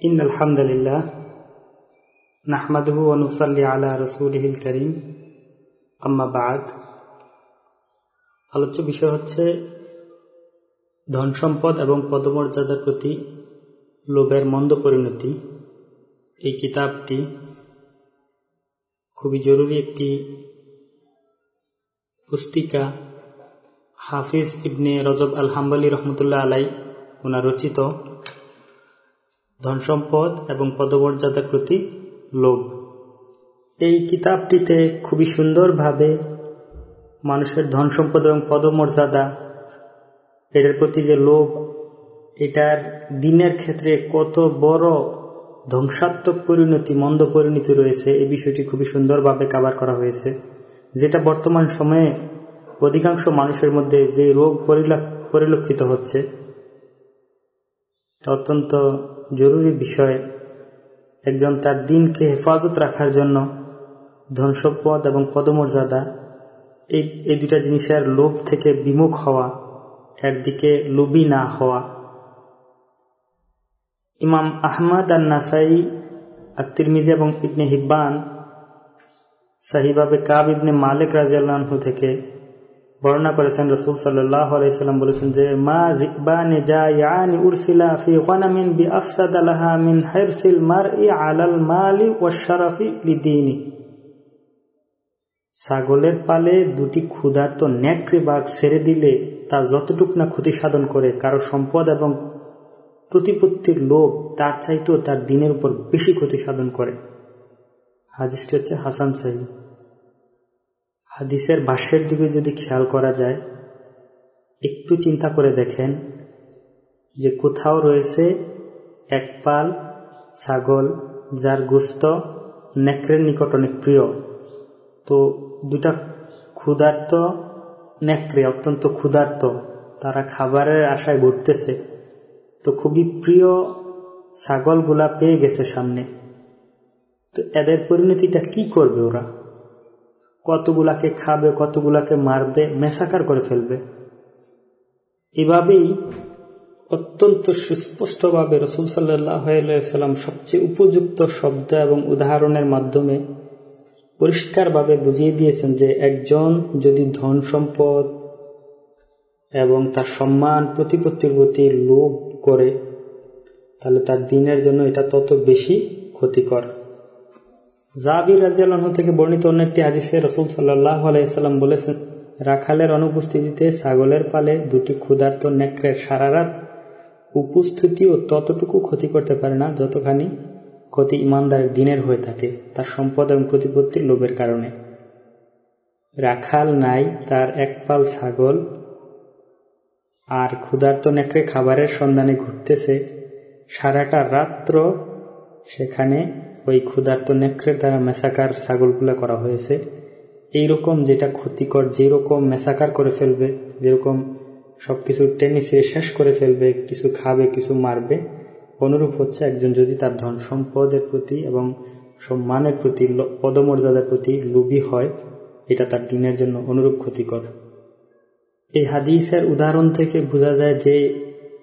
إن الحمد لله نحمده ونصلي على رسوله الكريم أما بعد আলোচ্য বিষয় হচ্ছে ধন সম্পদ এবং পদমর্যাদার প্রতি লোভের মন্দ পরিণতি এই কিতাবটি খুবই জরুরি একটি পুস্তিকা হাফিজ ইবনে রজব আল হাম্বালি রহমতুল্লাহ আলাই ওনার রচিত ধন সম্পদ এবং পদমর্যাদার প্রতি লোভ। এই কিতাবটিতে খুবই সুন্দরভাবে মানুষের ধন সম্পদ এবং পদমর্যাদা এটার প্রতি যে লোভ, এটার দিনের ক্ষেত্রে কত বড় ধ্বংসাত্মক পরিণতি, মন্দ পরিণতি রয়েছে, এই বিষয়টি খুবই সুন্দরভাবে কাবার করা হয়েছে। যেটা বর্তমান সময়ে অধিকাংশ মানুষের মধ্যে যে রোগ পরিলক্ষিত হচ্ছে অত্যন্ত জরুরি বিষয়। একজন তার দিনকে হেফাজত রাখার জন্য ধনসম্পদ এবং পদমর্যাদা, এই এই দুটা জিনিসের লোভ থেকে বিমুখ হওয়া, একদিকে লোভী না হওয়া। ইমাম আহমদ আর নাসাই আর তিরমিজি এবং ইবনে হিব্বান, সাহিবাবে কাব ইবনে মালিক রাজিয়াল্লাহু থেকে বর্ণনা করেছেন রসুল আলাইসাল্লাম বলেছেন যে, মা মার ছাগলের পালে দুটি ক্ষুধার্ত নেকড়ে বাঘ ছেড়ে দিলে তা যতটুক না ক্ষতি সাধন করে, কারও সম্পদ এবং প্রতিপত্তির লোভ তার চাইতেও তার দিনের উপর বেশি ক্ষতি সাধন করে। হাদিসটি হচ্ছে হাসান সাহি। হাদিসের ভাষ্যের দিকে যদি খেয়াল করা যায়, একটু চিন্তা করে দেখেন যে কোথাও রয়েছে এক পাল ছাগল যার গুস্ত নেকড়ের নিকট অনেক প্রিয়। তো দুটা ক্ষুধার্ত নেকড়ে, অত্যন্ত ক্ষুধার্ত, তারা খাবারের আশায় ঘুরতেছে তো খুবই প্রিয় ছাগলগুলা পেয়ে গেছে সামনে। তো এদের পরিণতিটা কি করবে ওরা? কতগুলাকে খাবে, কতগুলাকে মারবে, মেসাকার করে ফেলবে। এভাবেই অত্যন্ত সুস্পষ্টভাবে রসুল সাল্লাম সবচেয়ে উপযুক্ত শব্দ এবং উদাহরণের মাধ্যমে পরিষ্কারভাবে বুঝিয়ে দিয়েছেন যে একজন যদি ধন সম্পদ এবং তার সম্মান প্রতিপত্তির প্রতি লোভ করে, তাহলে তার দিনের জন্য এটা তত বেশি ক্ষতিকর। জাবির রাজিয়ালহ থেকে বর্ণিত অন্য একটি হাদিসে রসুল সাল্লাহ আলাইসাল্লাম বলেছেন, রাখালের অনুপস্থিতিতে ছাগলের পালে দুটি ক্ষুধার্ত নেকড়ের সারা রাত উপস্থিতিও ততটুকু ক্ষতি করতে পারে না যতখানি ক্ষতি ইমানদারের দিনের হয়ে থাকে, তার সম্পদ এবং প্রতিপত্তির লোভের কারণে। রাখাল নাই, তার এক পাল ছাগল আর ক্ষুধার্ত নেকড়ে খাবারের সন্ধানে ঘুরতেছে সারাটা রাত্র সেখানে ওই ক্ষুধার্ত নেকড়ের দ্বারা মেসাকার ছাগলগুলা করা হয়েছে। এইরকম যেটা ক্ষতিকর, যেরকম মেসাকার করে ফেলবে, যেরকম সবকিছু টেনিসে শেষ করে ফেলবে, কিছু খাবে, কিছু মারবে, অনুরূপ হচ্ছে একজন যদি তার ধন সম্পদের প্রতি এবং সম্মানের প্রতি পদমর্যাদার প্রতি লোভী হয়, এটা তার দিনের জন্য অনুরূপ ক্ষতিকর। এই হাদিসের উদাহরণ থেকে বোঝা যায় যে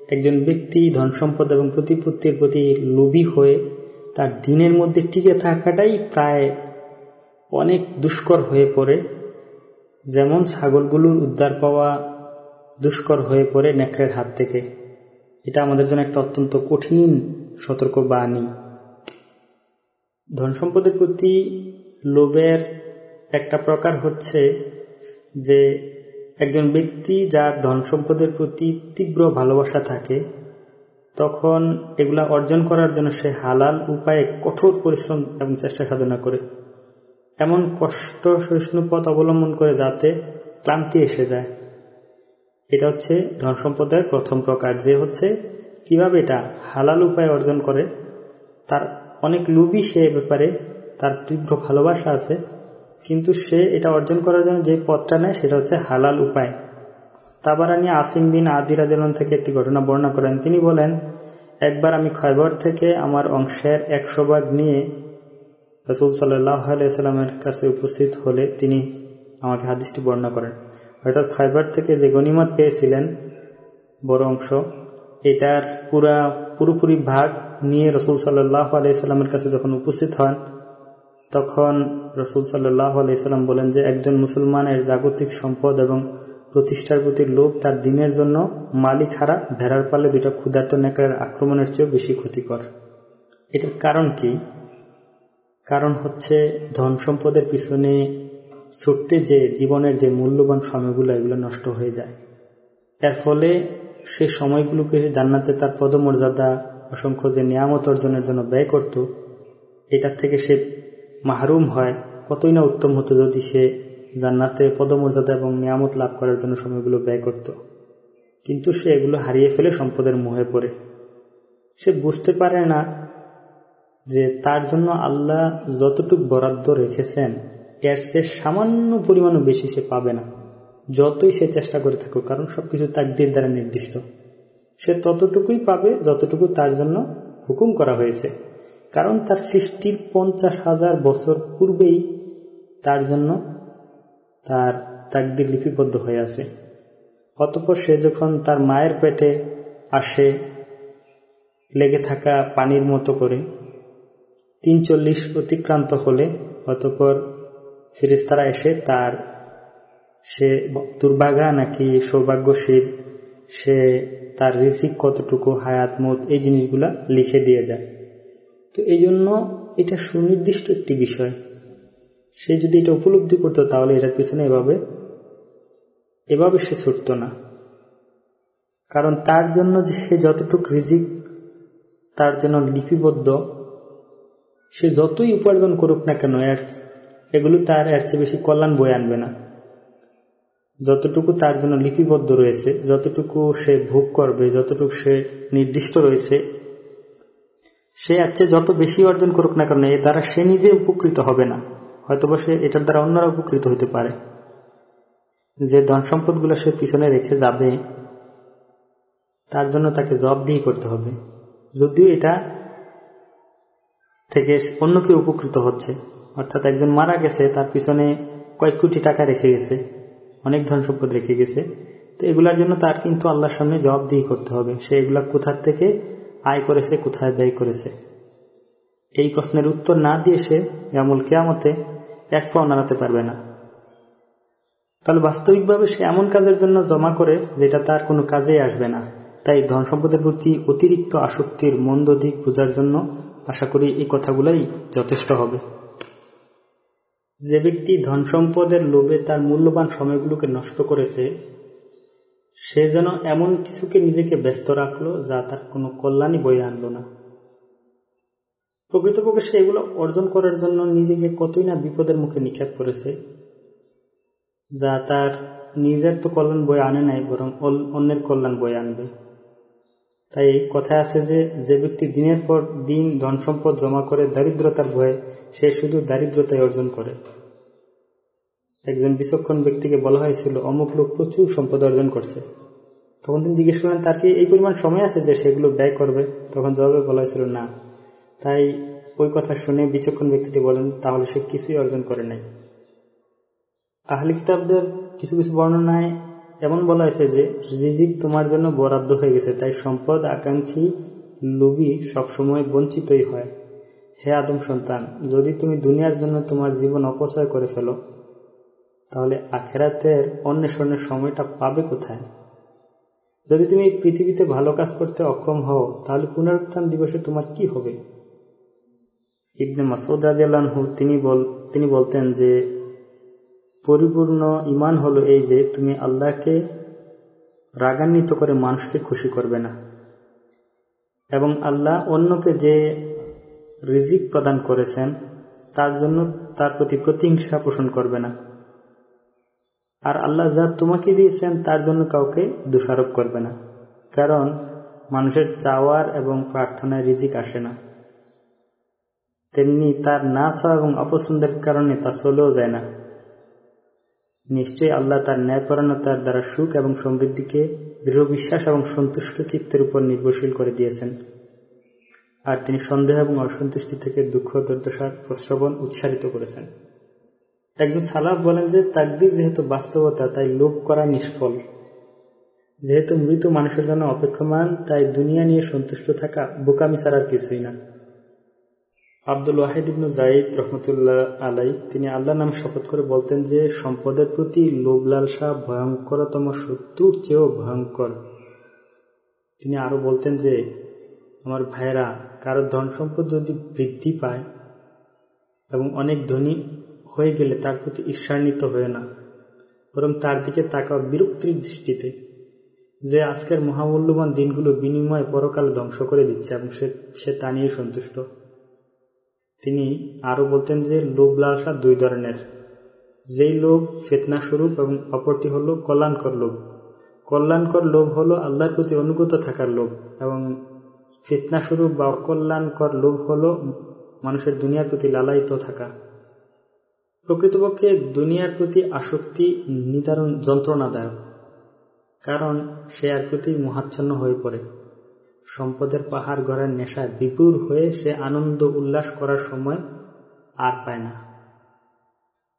একজন ব্যক্তি ধন সম্পদ এবং প্রতিপত্তির প্রতি লোভী হয়ে তার দিনের মধ্যে টিকে থাকাটাই প্রায় অনেক দুষ্কর হয়ে পড়ে। যেমন ছাগলগুলোর উদ্ধার পাওয়া দুষ্কর হয়ে পড়ে নেকড়ের হাত থেকে। এটা আমাদের জন্য একটা অত্যন্ত কঠিন, সতর্ক বাণী। ধন সম্পদের প্রতি লোভের একটা প্রকার হচ্ছে যে, একজন ব্যক্তি যার ধন সম্পদের প্রতি তীব্র ভালোবাসা থাকে তখন এগুলা অর্জন করার জন্য সে হালাল উপায়ে কঠোর পরিশ্রম এবং চেষ্টা সাধনা করে। এমন কষ্ট সহিষ্ণু পথ অবলম্বন করে যাতে ক্লান্তি এসে যায়। এটা হচ্ছে ধন সম্পদের প্রথম প্রকার, যে হচ্ছে কীভাবে এটা হালাল উপায়ে অর্জন করে। তার অনেক লুবি সে ব্যাপারে, তার তীব্র ভালোবাসা আছে। কিন্তু সে এটা অর্জন করার জন্য যে পথটা নেয়, সেটা হচ্ছে হালাল উপায়। তাবারানি আসিম বিন আদিরাজন থেকে একটি ঘটনা বর্ণনা করেন। তিনি বলেন, একবার আমি খয়বর থেকে আমার অংশের একশো ভাগ নিয়ে রসুল সাল্লামের কাছে উপস্থিত হলে তিনি আমাকে হাদিসটি বর্ণনা করেন। অর্থাৎ খয়বর থেকে যে গণিমত পেয়েছিলেন, বড় অংশ, এটার পুরা, পুরোপুরি ভাগ নিয়ে রসুল সাল্লাহ আলাইসাল্লামের কাছে যখন উপস্থিত হন, তখন রসুল সাল্লাহ আলাইসাল্লাম বলেন যে, একজন মুসলমানের জাগতিক সম্পদ এবং প্রতিষ্ঠার প্রতি লোভ তার দিনের জন্য মালিক হারা ভেড়ার পালে দুটা ক্ষুধার্ত নেকড়ের আক্রমণের চেয়েও বেশি ক্ষতিকর। এটার কারণ কি? কারণ হচ্ছে ধন সম্পদের পিছনে ছুটতে যে জীবনের যে মূল্যবান সময়গুলো, এগুলো নষ্ট হয়ে যায়। এর ফলে সে সময়গুলোকে জান্নাতে তার পদমর্যাদা, অসংখ্য যে নিয়ামত অর্জনের জন্য ব্যয় করত, এটার থেকে সে মাহরুম হয়, কতই না উত্তম হতো যদি সে জান্নাতে পদমর্যাদা এবং নিয়ামত লাভ করার জন্য সময়গুলো ব্যয় করত। কিন্তু সে এগুলো হারিয়ে ফেলে সম্পদের মুহে পড়ে। সে বুঝতে পারে না যে তার জন্য আল্লাহ যতটুক বরাদ্দ রেখেছেন, এর সে সামান্য পরিমাণও বেশি সে পাবে না। যতই সে চেষ্টা করে থাকুক, কারণ সবকিছু তাকদির দ্বারা নির্দিষ্ট। সে ততটুকুই পাবে যতটুকু তার জন্য হুকুম করা হয়েছে। কারণ তার সৃষ্টির পঞ্চাশ হাজার বছর পূর্বেই তার জন্য তার তাকদির লিপিবদ্ধ হয়ে আছে। অতপর সে যখন তার মায়ের পেটে আসে, লেগে থাকা পানির মতো করে তিন চল্লিশ অতিক্রান্ত হলে, অতপর ফিরিস্তারা এসে তার সে দুর্ভাগা নাকি সৌভাগ্যশীল, সে তার রিসিক কতটুকু, হায়াত, মত, এই জিনিসগুলা লিখে দিয়ে যায়। তো এই জন্য এটা সুনির্দিষ্ট একটি বিষয়। সে যদি এটা উপলব্ধি করতো, তাহলে এটার পিছনে এভাবে এভাবে সে ছুটত না। কারণ তার জন্য যে সে যতটুক রিজিক, তার জন্য লিপিবদ্ধ, সে যতই উপার্জন করুক না কেন, এর এগুলো তার এর চেয়ে বেশি কল্যাণ বয়ে আনবে না। যতটুকু তার জন্য লিপিবদ্ধ রয়েছে, যতটুকু সে ভোগ করবে, যতটুকু সে নির্দিষ্ট রয়েছে, সে এর চেয়ে যত বেশি অর্জন করুক না কেন, এ দ্বারা সে নিজে উপকৃত হবে না। হয়তোবা সে এটার দ্বারা অন্যরা উপকৃত হতে পারে। যে ধন সম্পদগুলো সে পিছনে রেখে যাবে, তার জন্য তাকে জবাবদিহি করতে হবে। যদিও এটা থেকে অন্য কেউ উপকৃত হচ্ছে, অর্থাৎ একজন মারা গেছে, তার পিছনে কয়েক কোটি টাকা রেখে গেছে, অনেক ধন সম্পদ রেখে গেছে, তো এগুলার জন্য তার কিন্তু আল্লাহর সামনে জবাবদিহি করতে হবে। সে এগুলা কোথার থেকে আয় করেছে, কোথায় ব্যয় করেছে। এই প্রশ্নের উত্তর না দিয়ে সে এমন কেয়ামতে এক পাও নাড়াতে পারবে না। তাহলে বাস্তবিকভাবে সে এমন কাজের জন্য জমা করে যেটা তার কোনো কাজে আসবে না। তাই ধন সম্পদের প্রতি অতিরিক্ত আসক্তির মন্দ দিক বোঝার জন্য আশা করি এই কথাগুলাই যথেষ্ট হবে। যে ব্যক্তি ধন সম্পদের লোভে তার মূল্যবান সময়গুলোকে নষ্ট করেছে, সে যেন এমন কিছুকে নিজেকে ব্যস্ত রাখল যা তার কোনো কল্যাণই বয়ে আনলো না। প্রকৃতপক্ষে সে এগুলো অর্জন করার জন্য নিজেকে কতই না বিপদের মুখে নিক্ষেপ করেছে, যা তার নিজের তো কল্যাণ বয়ে আনে নাই, বরং অন্যের কল্যাণ বয়ে আনবে। তাই কথা আছে যে যে ব্যক্তি দিনের পর দিন ধন সম্পদ জমা করে দারিদ্রতার ভয়ে সে শুধু দারিদ্রতাই অর্জন করে। একজন বিচক্ষণ ব্যক্তিকে বলা হয়েছিল, অমুক লোক প্রচুর সম্পদ অর্জন করছে। তখন তিনি জিজ্ঞেস করলেন, তার কি এই পরিমাণ সময় আছে যে সেগুলো ব্যয় করবে? তখন জবাবে বলা হয়েছিল, না। তাই ওই কথা শুনে বিচক্ষণ ব্যক্তিটি বলেন, তাহলে সে কিছুই অর্জন করে নাই। আহলি কিতাবদের কিছু কিছু বর্ণনায় এমন বলা হয়েছে যে, রিজিক তোমার জন্য বরাদ্দ হয়ে গেছে, তাই সম্পদ, আকাঙ্ক্ষী, লোভী সবসময় বঞ্চিতই হয়। হে আদম সন্তান, যদি তুমি দুনিয়ার জন্য তোমার জীবন অপচয় করে ফেলো, তাহলে আখেরাতের অন্বেষণের সময়টা পাবে কোথায়? যদি তুমি পৃথিবীতে ভালো কাজ করতে অক্ষম হও, তাহলে পুনরুত্থান দিবসে তোমার কি হবে? ইবনে মাসুদ রাজিয়ালহু তিনি বল, তিনি বলতেন যে, পরিপূর্ণ ইমান হলো এই যে, তুমি আল্লাহকে রাগান্বিত করে মানুষকে খুশি করবে না। এবং আল্লাহ অন্যকে যে রিজিক প্রদান করেছেন, তার জন্য তার প্রতি প্রতিহিংসা পোষণ করবে না। আর আল্লাহ যা তোমাকে দিয়েছেন, তার জন্য কাউকে দোষারোপ করবে না। কারণ মানুষের চাওয়ার এবং প্রার্থনায় রিজিক আসে না। তেমনি তার না চাওয়া এবং অপছন্দের কারণে তা চলেও যায় না নিশ্চয়ই আল্লাহ তার ন্যায়পরায়ণতার দ্বারা সুখ এবং সমৃদ্ধিকে দৃঢ় বিশ্বাস এবং সন্তুষ্ট চিত্তের উপর নির্ভরশীল করে দিয়েছেন আর তিনি সন্দেহ এবং অসন্তুষ্টি থেকে দুঃখ দুর্দশার প্রশ্রবণ উৎসাহিত করেছেন একজন সালাফ বলেন যে তাকদির যেহেতু বাস্তবতা তাই লোভ করা নিষ্ফল যেহেতু মৃত মানুষের জন্য অপেক্ষমান তাই দুনিয়া নিয়ে সন্তুষ্ট থাকা বোকামি ছাড়ার কিছুই না আব্দুল ওয়াহিদ ইবনু জাইদ রহমতুল্লাহ আলাই, তিনি আল্লাহ নাম শপথ করে বলতেন যে, সম্পদের প্রতি লোভ লালসা ভয়ঙ্করতম শত্রুর চেয়েও ভয়ঙ্কর। তিনি আরও বলতেন যে, আমার ভাইয়েরা, কারও ধন সম্পদ যদি বৃদ্ধি পায় এবং অনেক ধনী হয়ে গেলে তার প্রতি ঈর্ষান্বিত হয়ে না, বরং তার দিকে তাকাও বিরক্তির দৃষ্টিতে, যে আজকের মহামূল্যবান দিনগুলো বিনিময়ে পরকাল ধ্বংস করে দিচ্ছে এবং সে তা নিয়ে সন্তুষ্ট। তিনি আরও বলতেন যে লোভ লালসা দুই ধরনের। যেই লোভ ফেতনা স্বরূপ এবং অপরটি হল কল্যাণকর লোভ। কল্যাণকর লোভ হলো আল্লাহর প্রতি অনুগত থাকার লোভ এবং ফিতনা স্বরূপ বা অকল্যাণকর লোভ হলো মানুষের দুনিয়ার প্রতি লালায়িত থাকা। প্রকৃতপক্ষে দুনিয়ার প্রতি আসক্তি নিদারণ যন্ত্রণাদায়ক, কারণ সে আর প্রতি মহাচ্ছন্ন হয়ে পড়ে। সম্পদের পাহাড় গড়ের নেশায় বিপুর হয়ে সে আনন্দ উল্লাস করার সময় আর পায় না।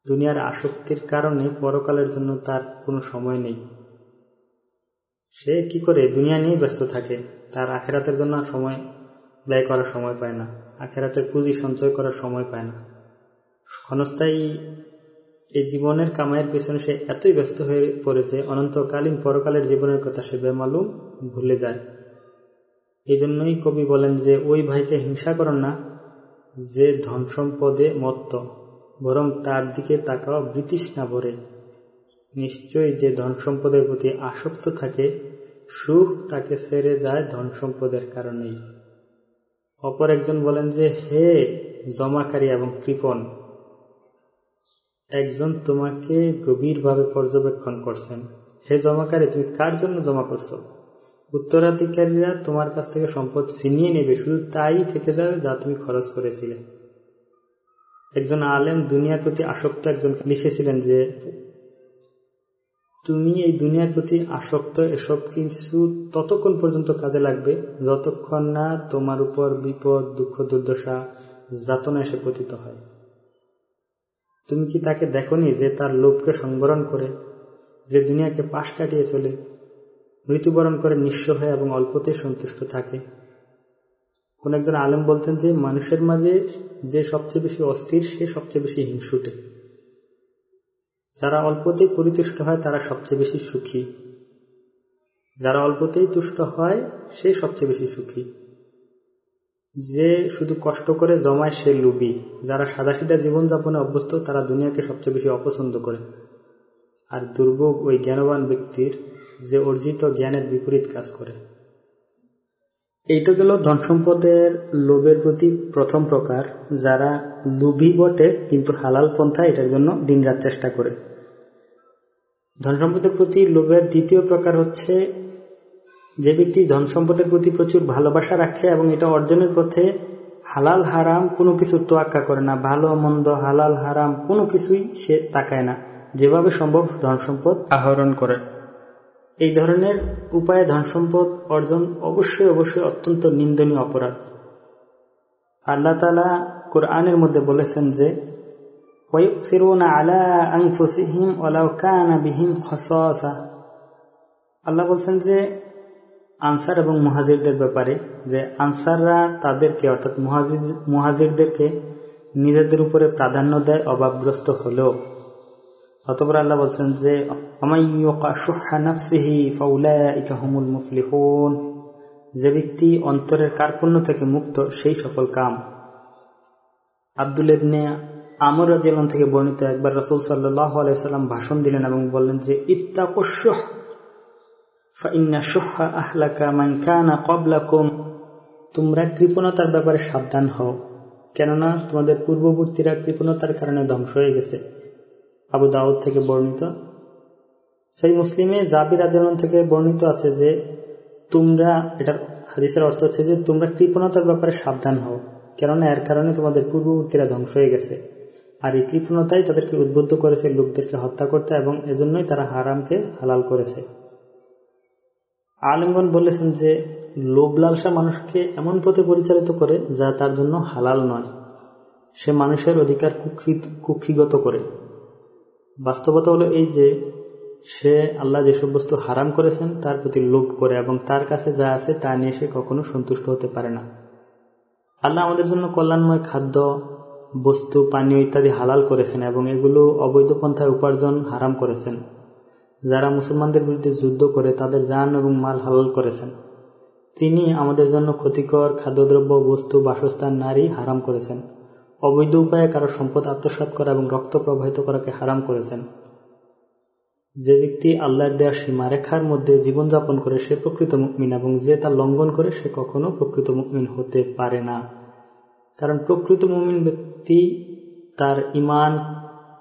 দুনিয়ার আসক্তির কারণে পরকালের জন্য তার কোনো সময় নেই। সে কি করে দুনিয়া নিয়ে ব্যস্ত থাকে? তার আখেরাতের জন্য সময় ব্যয় করার সময় পায় না। আখেরাতের পুঁজি সঞ্চয় করার সময় পায় না। ক্ষণস্থায়ী এই জীবনের কামাইয়ের পিছনে সে এতই ব্যস্ত হয়ে পড়েছে, অনন্তকালীন পরকালের জীবনের কথা সে বেমালুম ভুলে যায়। এই জন্যই কবি বলেন যে, ওই ভাইকে হিংসা করেন না, যে ধন সম্পদে মত্ত, বরং তার দিকে তাকাও ব্রিটিশ না ভরে নিশ্চয়ই যে ধন সম্পদের প্রতি আসক্ত থাকে, সুখ তাকে ছেড়ে যায় ধন সম্পদের কারণেই। অপর একজন বলেন যে, হে জমাকারী এবং কৃপন একজন তোমাকে গভীরভাবে পর্যবেক্ষণ করছেন। হে জমাকারী, তুমি কার জন্য জমা করছ? উত্তরাধিকারীরা তোমার কাছ থেকে সম্পদ ছিনিয়ে নেবে, শুধু তাই থেকে যাবে যা তুমি খরচ করেছিলে। একজন আলেম দুনিয়ার প্রতি আসক্ত একজন লিখেছিলেন যে, তুমি এই দুনিয়ার প্রতি আসক্ত, এসব কিছু ততক্ষণ পর্যন্ত কাজে লাগবে যতক্ষণ না তোমার উপর বিপদ, দুঃখ, দুর্দশা, যাতনা এসে পতিত হয়। তুমি কি তাকে দেখনি যে তার লোভকে সংবরণ করে, যে দুনিয়াকে পাশ কাটিয়ে চলে? মৃত্যুবরণ করে নিঃস্ব হয় এবং অল্পতে সন্তুষ্ট থাকে। কোন একজন আলেম বলতেন যে, মানুষের মাঝে যে সবচেয়ে বেশি অস্থির, সে সবচেয়ে বেশি হিংসুটে। যারা অল্পতেই পরিতুষ্ট হয়, তারা সবচেয়ে বেশি সুখী। যারা অল্পতেই তুষ্ট হয়, সে সবচেয়ে বেশি সুখী। যে শুধু কষ্ট করে জমায়, সে লুবি যারা সাদাসিধা জীবনযাপনে অভ্যস্ত, তারা দুনিয়াকে সবচেয়ে বেশি অপছন্দ করে। আর দুর্ভোগ ওই জ্ঞানবান ব্যক্তির যে অর্জিত জ্ঞানের বিপরীত কাজ করে। এই তো গেল ধন সম্পদের লোভের প্রতি প্রথম প্রকার, যারা লোভী বটে কিন্তু হালাল পন্থা এটার জন্য দিনরাত চেষ্টা করে। ধন সম্পদের প্রতি লোভের দ্বিতীয় প্রকার হচ্ছে যে ব্যক্তি ধন সম্পদের প্রতি প্রচুর ভালোবাসা রাখে এবং এটা অর্জনের পথে হালাল হারাম কোনো কিছু তোয়াক্কা করে না। ভালো, মন্দ, হালাল, হারাম কোনো কিছুই সে তাকায় না। যেভাবে সম্ভব ধন সম্পদ আহরণ করে। এই ধরনের উপায়ে ধন সম্পদ অর্জন অবশ্যই অবশ্যই অত্যন্ত নিন্দনীয় অপরাধ। আল্লাহ তালা কোরআনের মধ্যে বলেছেন যে আল্লাহ বলছেন যে, আনসার এবং মুহাজিরদের ব্যাপারে, যে আনসাররা তাদেরকে অর্থাৎ মুহাজিরদেরকে নিজেদের উপরে প্রাধান্য দেয়, অভাবগ্রস্ত হলেও। অতপর আল্লাহ বলছেন যে যে ব্যক্তি অন্তরের কার্পণ্য থেকে মুক্ত, সেই সফল কাম। আব্দুল ইবনে আমর রাজিয়াল থেকে বর্ণিত একবার রসুল সাল্লাহ আলাইসাল্লাম ভাষণ দিলেন এবং বললেন যে ইত্তাকুশুহ তোমরা কৃপণতার ব্যাপারে সাবধান হও, কেননা তোমাদের পূর্ববর্তীরা কৃপণতার কারণে ধ্বংস হয়ে গেছে। আবু দাউদ থেকে বর্ণিত। সেই মুসলিমে জাবির আচরণ থেকে বর্ণিত আছে যে, তোমরা, এটার হাদিসের অর্থ হচ্ছে যে, তোমরা কৃপণতার ব্যাপারে সাবধান হও, কেননা এর কারণে তোমাদের পূর্ববর্তীরা ধ্বংস হয়ে গেছে। আর এই কৃপণতাই তাদেরকে উদ্বুদ্ধ করেছে লোকদেরকে হত্যা করতে এবং এজন্যই তারা হারামকে হালাল করেছে। আলিমগন বলেছেন যে লোভ লালসা মানুষকে এমন পথে পরিচালিত করে যা তার জন্য হালাল নয়। সে মানুষের অধিকার কুক্ষিগত করে। বাস্তবতা হলো এই যে সে আল্লাহ যেসব বস্তু হারাম করেছেন, তার প্রতি লোভ করে এবং তার কাছে যা আছে তা নিয়ে সে কখনো সন্তুষ্ট হতে পারে না। আল্লাহ আমাদের জন্য কল্যাণময় খাদ্য, বস্তু, পানীয় ইত্যাদি হালাল করেছেন এবং এগুলো অবৈধ পন্থায় উপার্জন হারাম করেছেন। যারা মুসলমানদের বিরুদ্ধে যুদ্ধ করে তাদের যান এবং মাল হালাল করেছেন। তিনি আমাদের জন্য ক্ষতিকর খাদ্যদ্রব্য, বস্তু, বাসস্থান, নারী হারাম করেছেন। অবৈধ উপায়ে কারও সম্পদ আত্মসাত করা এবং রক্ত প্রবাহিত করাকে হারাম করেছেন। যে ব্যক্তি আল্লাহর দেওয়া সীমারেখার মধ্যে জীবনযাপন করে সে প্রকৃত মুকমিন এবং যে তা লঙ্ঘন করে সে কখনো প্রকৃত মুকমিন হতে পারে না। কারণ প্রকৃত মুমিন ব্যক্তি তার ইমান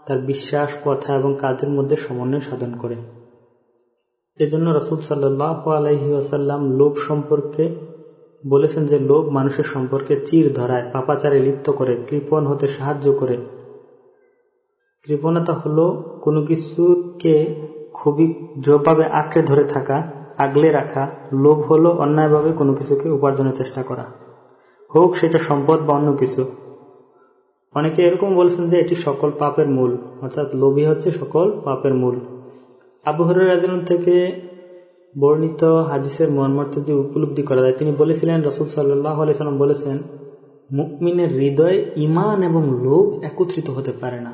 তার বিশ্বাস, কথা এবং কাজের মধ্যে সমন্বয় সাধন করে। এজন্য রসুল সাল্লাহ আলহি আসাল্লাম লোভ সম্পর্কে বলেছেন যে লোভ মানুষের সম্পর্কে চির ধরায় পাপাচারে লিপ্ত করে, কৃপণ হতে সাহায্য করে। কৃপণতা হলো কোনো কিছুকে খুবই দৃঢ়ভাবে আঁকড়ে ধরে থাকা, আগলে রাখা। লোভ হলো অন্যায়ভাবে কোনো কিছুকে উপার্জনের চেষ্টা করা। হোক সেটা সম্পদ বা অন্য কিছু। অনেকে এরকম বলছেন যে এটি সকল পাপের মূল, অর্থাৎ লোভী হচ্ছে সকল পাপের মূল। আবহরের রাজন থেকে বর্ণিত হাদিসের মর্মার্থ দিয়ে উপলব্ধি করা যায়। তিনি বলেছিলেন, রসুল সাল্লাহ আলাইসাল্লাম বলেছেন মুকমিনের হৃদয়ে ইমান এবং লোভ একত্রিত হতে পারে না।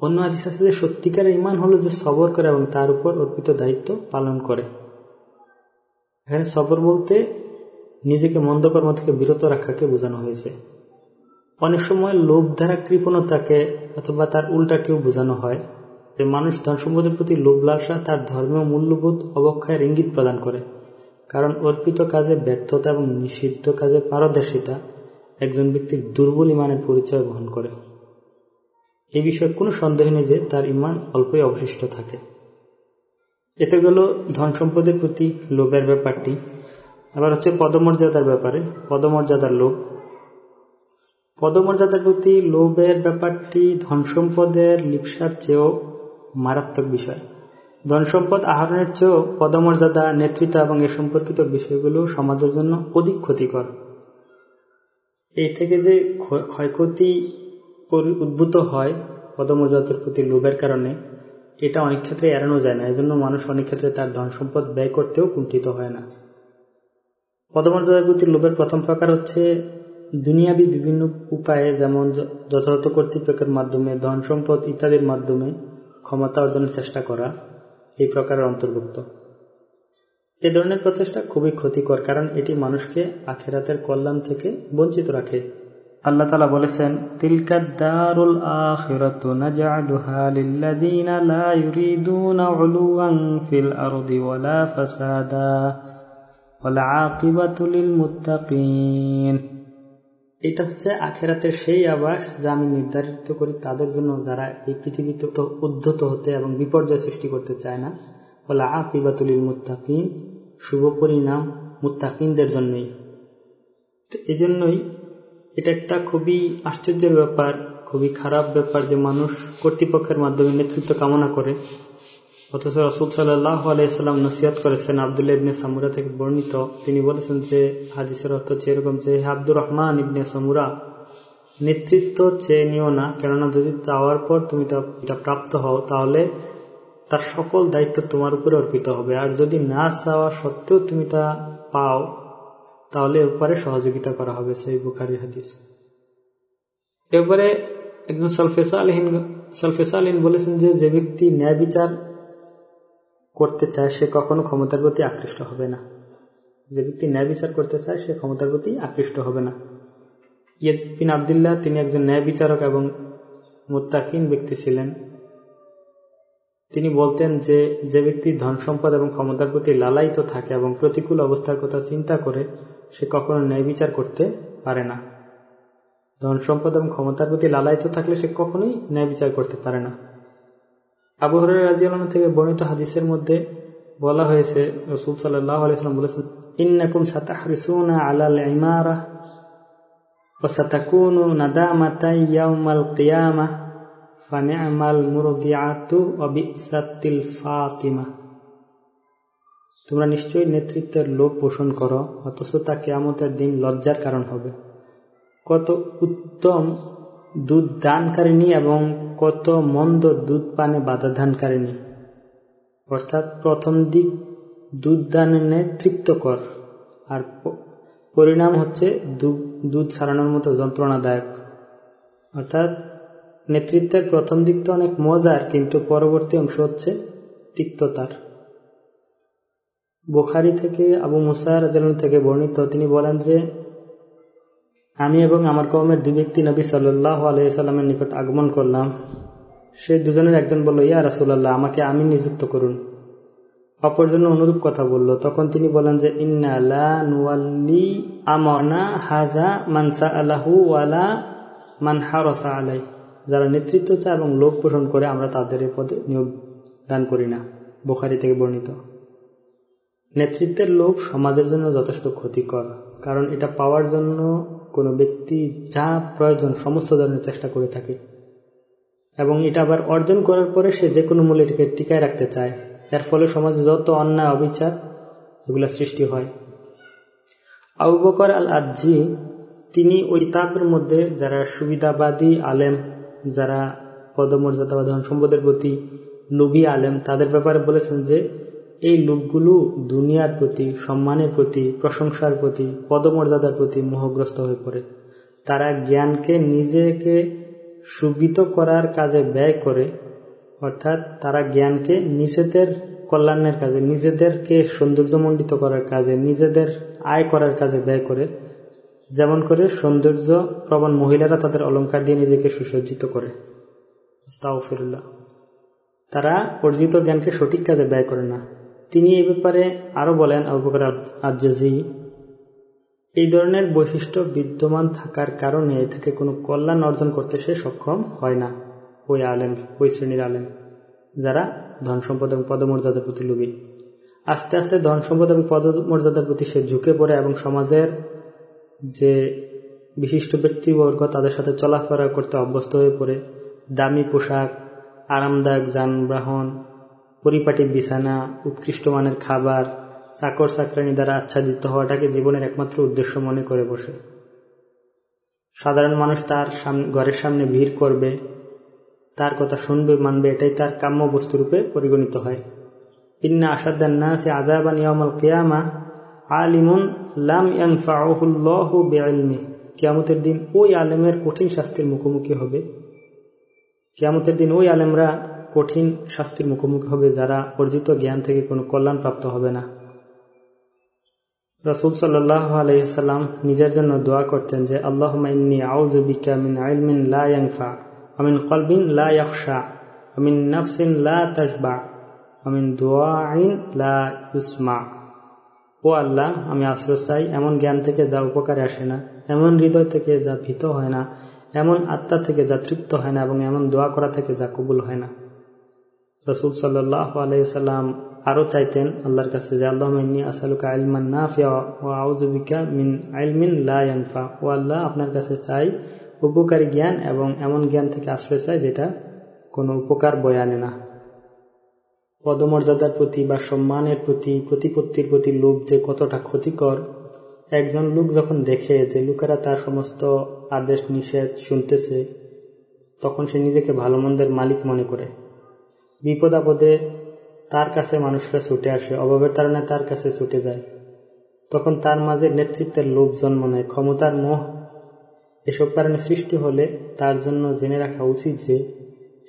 অন্য হাদিস আছে যে, সত্যিকারের ইমান হলো যে সবর করে এবং তার উপর অর্পিত দায়িত্ব পালন করে। এখানে সবর বলতে নিজেকে মন্দকর্ম থেকে বিরত রাখাকে বোঝানো হয়েছে। অনেক সময় লোভ দ্বারা কৃপণতাকে অথবা তার উল্টাকেও বোঝানো হয়। মানুষ ধন সম্পদের প্রতি লোভ লালসা তার ধর্মীয় মূল্যবোধ অবক্ষয়ের ইঙ্গিত প্রদান করে। কারণ অর্পিত কাজে ব্যর্থতা এবং নিষিদ্ধ কাজে পারদর্শিতা একজন ব্যক্তির দুর্বল ইমানের পরিচয় বহন করে। এই বিষয়ে কোনো সন্দেহ নেই যে তার ইমান অল্পই অবশিষ্ট থাকে। এতে গেল ধন সম্পদের প্রতি লোভের ব্যাপারটি। আবার হচ্ছে পদমর্যাদার ব্যাপারে, পদমর্যাদার লোভ। পদমর্যাদার প্রতি লোভের ব্যাপারটি ধন সম্পদের লিপসার চেয়েও মারাত্মক বিষয়। ধন সম্পদ আহরণের চেয়েও পদমর্যাদা, নেতৃত্ব এবং এ সম্পর্কিত বিষয়গুলো সমাজের জন্য অধিক ক্ষতিকর। এই থেকে যে ক্ষয়ক্ষতি উদ্ভূত হয় পদমর্যাদার প্রতি লোভের কারণে, এটা অনেক ক্ষেত্রে এড়ানো যায় না। এজন্য মানুষ অনেক ক্ষেত্রে তার ধন সম্পদ ব্যয় করতেও কুণ্ঠিত হয় না। পদমর্যাদার প্রতি লোভের প্রথম প্রকার হচ্ছে দুনিয়াবি বিভিন্ন উপায়ে যেমন যথাযথ কর্তৃপক্ষের মাধ্যমে ধন সম্পদ ইত্যাদির মাধ্যমে ক্ষমতা অর্জনের চেষ্টা করা এই প্রকারের অন্তর্ভুক্ত। এ ধরনের প্রচেষ্টা খুবই ক্ষতিকর, কারণ এটি মানুষকে আখেরাতের কল্যাণ থেকে বঞ্চিত রাখে। আল্লাহ তালা বলেছেন তিলকাদ্দারুল ফিল ফাসাদা এটা হচ্ছে আখেরাতের সেই আবাস যা আমি নির্ধারিত করি তাদের জন্য যারা এই পৃথিবীতে উদ্ধত হতে এবং বিপর্যয় সৃষ্টি করতে চায় না। বলে আকিবাতুলিল মুত্তাকিন, শুভ পরিণাম মুত্তাকিনদের জন্যই। তো এই জন্যই এটা একটা খুবই আশ্চর্যের ব্যাপার, খুবই খারাপ ব্যাপার যে মানুষ কর্তৃপক্ষের মাধ্যমে নেতৃত্ব কামনা করে। অথচ রসুল সাল্লাহ আলাইসাল্লাম নসিয়াত করেছেন আবদুল্লাহ ইবনে সামুরা থেকে বর্ণিত। তিনি বলেছেন যে, হাদিসের অর্থ হচ্ছে এরকম যে আব্দুর রহমান ইবনে সামুরা, নেতৃত্ব চেয়ে নিও না, কেননা যদি চাওয়ার পর তুমি এটা প্রাপ্ত হও, তাহলে তার সকল দায়িত্ব তোমার উপরে অর্পিত হবে। আর যদি না চাওয়া সত্ত্বেও তুমি তা পাও, তাহলে এরপরে সহযোগিতা করা হবে, সেই বুখারি হাদিস। এরপরে একজন সালফেসা আলহীন সালফেসা আলহীন বলেছেন যে যে ব্যক্তি ন্যায় বিচার করতে চায়, সে কখনো ক্ষমতার প্রতি আকৃষ্ট হবে না। যে ব্যক্তি ন্যায় বিচার করতে চায়, সে ক্ষমতার প্রতি আকৃষ্ট হবে না। বিন আবদুল্লাহ তিনি একজন ন্যায় বিচারক এবং মোত্তাকিন ব্যক্তি ছিলেন। তিনি বলতেন যে যে ব্যক্তি ধন সম্পদ এবং ক্ষমতার প্রতি লালায়িত থাকে এবং প্রতিকূল অবস্থার কথা চিন্তা করে, সে কখনো ন্যায় বিচার করতে পারে না। ধন সম্পদ এবং ক্ষমতার প্রতি লালায়িত থাকলে সে কখনোই ন্যায় বিচার করতে পারে না। আবহরের রাজিয়াল থেকে বর্ণিত হাদিসের মধ্যে বলা হয়েছে, রসুল আলাইসালাম বলেছেন, ইন্নাকুম সাতাহরিসুনা আলাল ইমারা ফাতিমা. তোমরা নিশ্চয়ই নেতৃত্বের লোভ পোষণ করো, অথচ তা কেয়ামতের দিন লজ্জার কারণ হবে। কত উত্তম দুধ দানকারিণী এবং কত মন্দ দুধ পানে বাধা দানকারিণী। অর্থাৎ প্রথম দিক দুধ দানে তৃপ্ত কর, আর পরিণাম হচ্ছে দুধ ছাড়ানোর মতো যন্ত্রণাদায়ক। অর্থাৎ নেতৃত্বের প্রথম দিক তো অনেক মজার, কিন্তু পরবর্তী অংশ হচ্ছে তিক্ততার। বোখারি থেকে আবু মুসার থেকে বর্ণিত তিনি বলেন যে আমি এবং আমার কমের দুই ব্যক্তি নবী সাল্লাহ আলাইসাল্লামের নিকট আগমন করলাম। সেই দুজনের একজন বলল, ইয়া রাসুল্লাহ আমাকে আমি নিযুক্ত করুন। অপরজন অনুরূপ কথা বলল, তখন তিনি বলেন যে ইন্নালি হাজা মানসা আলাই যারা নেতৃত্ব চায় এবং লোক পোষণ করে, আমরা তাদের পদে নিয়োগ দান করি না, বোখারি থেকে বর্ণিত। নেতৃত্বের লোভ সমাজের জন্য যথেষ্ট ক্ষতিকর, কারণ এটা পাওয়ার জন্য কোনো ব্যক্তি যা প্রয়োজন সমস্ত ধরনের চেষ্টা করে থাকে। এবং এটা আবার অর্জন করার পরে সে যে কোনো মূল্যে এটাকে টিকায় রাখতে চায়। এর ফলে সমাজে যত অন্যায়, অবিচার এগুলো সৃষ্টি হয়। আবু বকর আল আজি তিনি ওই তাপের মধ্যে যারা সুবিধাবাদী আলেম, যারা পদমর্যাদা ধন সম্পদের প্রতি লোভী আলেম, তাদের ব্যাপারে বলেছেন যে এই লোকগুলো দুনিয়ার প্রতি, সম্মানের প্রতি, প্রশংসার প্রতি, পদমর্যাদার প্রতি মোহগ্রস্ত হয়ে পড়ে। তারা জ্ঞানকে নিজেকে সুবিত করার কাজে ব্যয় করে, অর্থাৎ তারা জ্ঞানকে নিজেদের কল্যাণের কাজে, নিজেদেরকে সৌন্দর্যমণ্ডিত করার কাজে, নিজেদের আয় করার কাজে ব্যয় করে। যেমন করে সৌন্দর্য প্রবণ মহিলারা তাদের অলঙ্কার দিয়ে নিজেকে সুসজ্জিত করে। তারা অর্জিত জ্ঞানকে সঠিক কাজে ব্যয় করে না। তিনি এ ব্যাপারে আরও বলেন আবুবকর আজাজি এই ধরনের বৈশিষ্ট্য বিদ্যমান থাকার কারণে এ থেকে কোনো কল্যাণ অর্জন করতে সে সক্ষম হয় না। ওই আলেম, ওই শ্রেণির আলেম, যারা ধন সম্পদ এবং পদমর্যাদার প্রতি লোভী। আস্তে আস্তে ধন সম্পদ এবং পদমর্যাদার প্রতি সে ঝুঁকে পড়ে এবং সমাজের যে বিশিষ্ট ব্যক্তিবর্গ, তাদের সাথে চলাফেরা করতে অভ্যস্ত হয়ে পড়ে। দামি পোশাক, আরামদায়ক যানবাহন পরিপাটি বিছানা উৎকৃষ্ট মানের খাবার, চাকর চাকরানি দ্বারা আচ্ছাদিত হওয়াটাকে জীবনের একমাত্র উদ্দেশ্য মনে করে বসে। সাধারণ মানুষ তার ঘরের সামনে ভিড় করবে, তার কথা শুনবে, মানবে, এটাই তার কাম্য বস্তুরূপে পরিগণিত হয়। ইন্না আসাদ্দান্নাসে আজাবান ইয়ামাল কেয়ামা আলিমুন লাম ইয়ানফাউহুল্লাহু বিইলমি। কিয়ামতের দিন ওই আলেমের কঠিন শাস্তির মুখোমুখি হবে। কিয়ামতের দিন ওই আলেমরা কঠিন শাস্তির মুখোমুখি হবে যারা অর্জিত জ্ঞান থেকে কোনো কল্যাণ প্রাপ্ত হবে না। রসুল আলহিসাল্লাম নিজের জন্য দোয়া করতেন যে আল্লাহ মিন লা লা ইয়াকশা নাফসিন লা তাজবা আমিন দোয়াইন লা ও আল্লাহ, আমি আশ্রয় চাই, এমন জ্ঞান থেকে যা উপকারে আসে না, এমন হৃদয় থেকে যা ভীত হয় না, এমন আত্মা থেকে যা তৃপ্ত হয় না, এবং এমন দোয়া করা থেকে যা কবুল হয় না। রসুল সাল্লাহ আলাইসাল্লাম আরও চাইতেন, আল্লাহর কাছে যে, আল্লাহ আলমান নাফিয়া ও মিন ও আল্লাহ, আপনার কাছে চাই উপকারী জ্ঞান এবং এমন জ্ঞান থেকে আশ্রয় চাই যেটা কোনো উপকার বয়ে আনে না। পদমর্যাদার প্রতি বা সম্মানের প্রতি, প্রতিপত্তির প্রতি লোভ যে কতটা ক্ষতিকর, একজন লোক যখন দেখে যে লোকেরা তার সমস্ত আদেশ নিষেধ শুনতেছে, তখন সে নিজেকে ভালো মন্দের মালিক মনে করে। বিপদ আপদে তার কাছে মানুষরা ছুটে আসে, অভাবের কারণে তার কাছে ছুটে যায়। তখন তার মাঝে নেতৃত্বের লোভ জন্ম নেয়, ক্ষমতার মোহ এসব কারণে সৃষ্টি হলে তার জন্য জেনে রাখা উচিত যে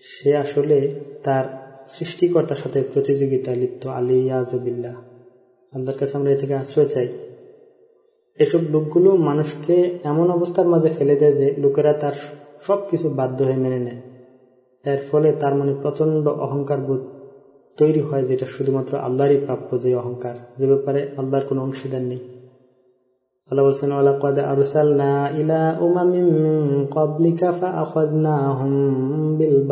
সে আসলে তার সৃষ্টিকর্তার সাথে প্রতিযোগিতা লিপ্ত। আলী ইয়াজবিল্লা আল্লাহর কাছে আমরা এ থেকে আশ্রয় চাই। এসব লোকগুলো মানুষকে এমন অবস্থার মাঝে ফেলে দেয় যে লোকেরা তার সব কিছু বাধ্য হয়ে মেনে নেয়। এর ফলে তার মনে প্রচণ্ড অহংকার বোধ তৈরি হয় যেটা শুধুমাত্র আল্লাহরই প্রাপ্য যে অহংকার। যে ব্যাপারে আল্লাহর কোনো অংশীদার নেই। বলছেন ইলা ফাআখাযনাহুম বিল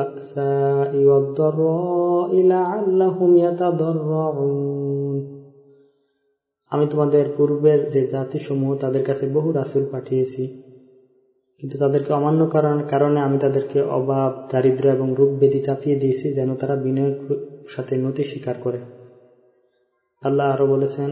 আমি তোমাদের পূর্বের যে জাতিসমূহ তাদের কাছে বহু রাসূল পাঠিয়েছি। কিন্তু তাদেরকে অমান্য করার কারণে আমি তাদেরকে অভাব, দারিদ্র এবং রূপ বেদি চাপিয়ে দিয়েছি যেন তারা বিনয়ের সাথে নতি স্বীকার করে। আল্লাহ আরও বলেছেন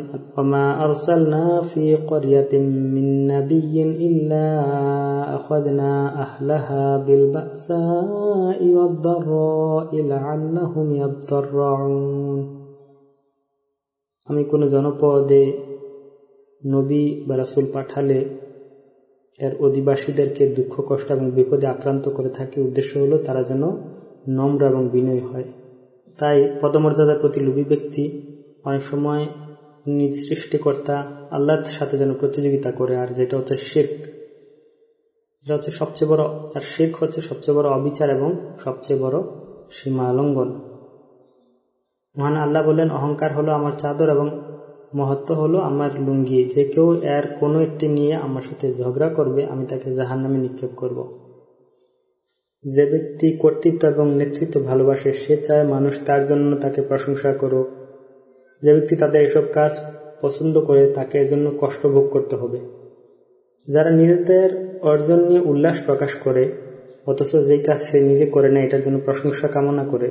আমি কোনো জনপদে নবী বা রাসুল পাঠালে এর অধিবাসীদেরকে দুঃখ, কষ্ট এবং বিপদে আক্রান্ত করে থাকি উদ্দেশ্য হলো তারা যেন নম্র এবং বিনয় হয়। তাই পদমর্যাদার প্রতি লোভী ব্যক্তি অনেক সময় নিজ সৃষ্টিকর্তা আল্লাহর সাথে যেন প্রতিযোগিতা করে, আর যেটা হচ্ছে শেখ এটা হচ্ছে সবচেয়ে বড়, আর শেখ হচ্ছে সবচেয়ে বড় অবিচার এবং সবচেয়ে বড় সীমা লঙ্ঘন মহান আল্লাহ বলেন অহংকার হলো আমার চাদর এবং মহত্ব হলো আমার লুঙ্গি। যে কেউ এর কোনো একটি নিয়ে আমার সাথে ঝগড়া করবে, আমি তাকে জাহান নামে নিক্ষেপ করব। যে ব্যক্তি কর্তৃত্ব এবং নেতৃত্ব ভালোবাসে, সে চায় মানুষ তার জন্য তাকে প্রশংসা করুক। যে ব্যক্তি তাদের এসব কাজ পছন্দ করে, তাকে এজন্য কষ্ট ভোগ করতে হবে। যারা নিজেদের অর্জন নিয়ে উল্লাস প্রকাশ করে, অথচ যেই কাজ সে নিজে করে না এটার জন্য প্রশংসা কামনা করে,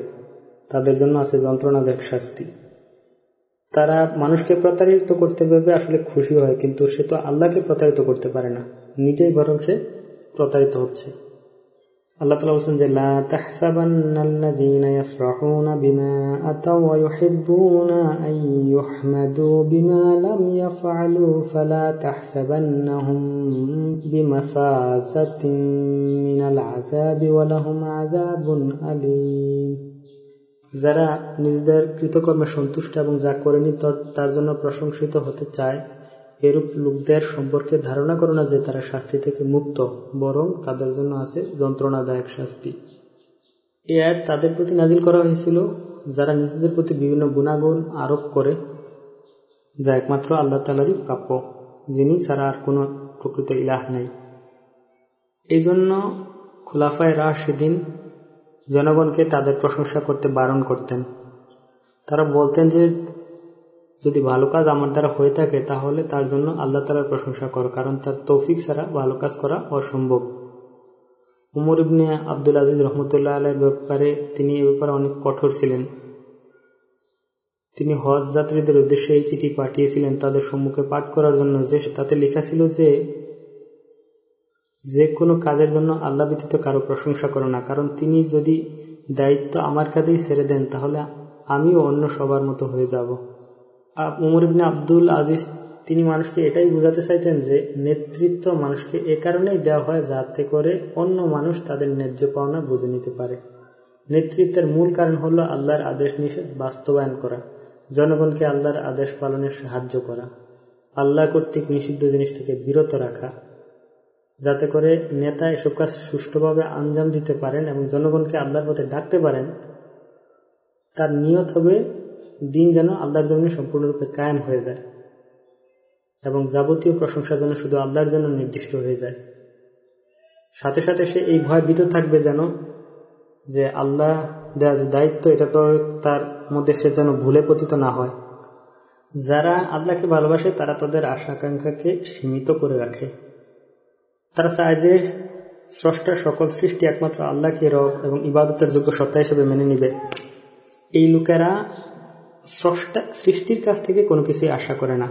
তাদের জন্য আছে যন্ত্রণাদায়ক শাস্তি। তারা মানুষকে প্রতারিত করতে ভেবে আসলে খুশি হয়, কিন্তু সে তো আল্লাহকে প্রতারিত করতে পারে না। নিজেই বরং সে প্রতারিত হচ্ছে। আল্লাহ বলছেন যারা নিজেদের কৃতকর্মে সন্তুষ্ট এবং যা করেনি তার জন্য প্রশংসিত হতে চায়, এরূপ লোকদের সম্পর্কে ধারণা করো না যে তারা শাস্তি থেকে মুক্ত, বরং তাদের জন্য আছে যন্ত্রণাদায়ক শাস্তি। এ আয় তাদের প্রতি নাজিল করা হয়েছিল, যারা নিজেদের প্রতি বিভিন্ন গুণাগুণ আরোপ করে, যা একমাত্র আল্লাহ তালারই প্রাপ্য, যিনি ছাড়া আর কোনো প্রকৃত ইলাহ নেই। এই জন্য খোলাফায় রা সেদিন জনগণকে তাদের প্রশংসা করতে বারণ করতেন। তারা বলতেন যে, যদি ভালো কাজ আমার দ্বারা হয়ে থাকে, তাহলে তার জন্য আল্লাহ তালার প্রশংসা কর, কারণ তার তৌফিক ছাড়া ভালো কাজ করা অসম্ভব। উমর ইবনে আব্দুল আজিজ রহমতুল্লাহ আলের ব্যাপারে তিনি এ ব্যাপারে অনেক কঠোর ছিলেন। তিনি হজ যাত্রীদের উদ্দেশ্যে এই চিঠি পাঠিয়েছিলেন, তাদের সম্মুখে পাঠ করার জন্য যে, তাতে লেখা ছিল যে যে কোনো কাজের জন্য আল্লাহ ব্যতীত কারও প্রশংসা করো না, কারণ তিনি যদি দায়িত্ব আমার কাঁধেই ছেড়ে দেন, তাহলে আমিও অন্য সবার মতো হয়ে যাব। উমর ইবনে আব্দুল আজিজ, তিনি মানুষকে এটাই বোঝাতে চাইতেন যে, নেতৃত্ব মানুষকে এ কারণেই দেওয়া হয় যাতে করে অন্য মানুষ তাদের ন্যায্য পাওনা বুঝে নিতে পারে। নেতৃত্বের মূল কারণ হলো আল্লাহর আদেশ নিষেধ বাস্তবায়ন করা, জনগণকে আল্লাহর আদেশ পালনে সাহায্য করা, আল্লাহ কর্তৃক নিষিদ্ধ জিনিস থেকে বিরত রাখা। যাতে করে নেতা এসব কাজ সুষ্ঠুভাবে আঞ্জাম দিতে পারেন এবং জনগণকে আল্লাহর পথে ডাকতে পারেন, তার নিয়ত হবে দিন যেন আল্লাহর জন্য সম্পূর্ণরূপে কায়েম হয়ে যায় এবং যাবতীয় প্রশংসা যেন শুধু আল্লাহর জন্য নির্দিষ্ট হয়ে যায়। সাথে সাথে সে এই ভয় ভীত থাকবে যেন যে আল্লাহ দেওয়া যে দায়িত্ব, এটা তো তার মধ্যে সে যেন ভুলে পতিত না হয়। যারা আল্লাহকে ভালোবাসে, তারা তাদের আশা আকাঙ্ক্ষাকে সীমিত করে রাখে। তারা চায় যে স্রষ্টার সকল সৃষ্টি একমাত্র আল্লাহকে রব এবং ইবাদতের যোগ্য সত্তা হিসেবে মেনে নিবে। এই লোকেরা স্রষ্টা সৃষ্টির কাছ থেকে কোনো কিছুই আশা করে না।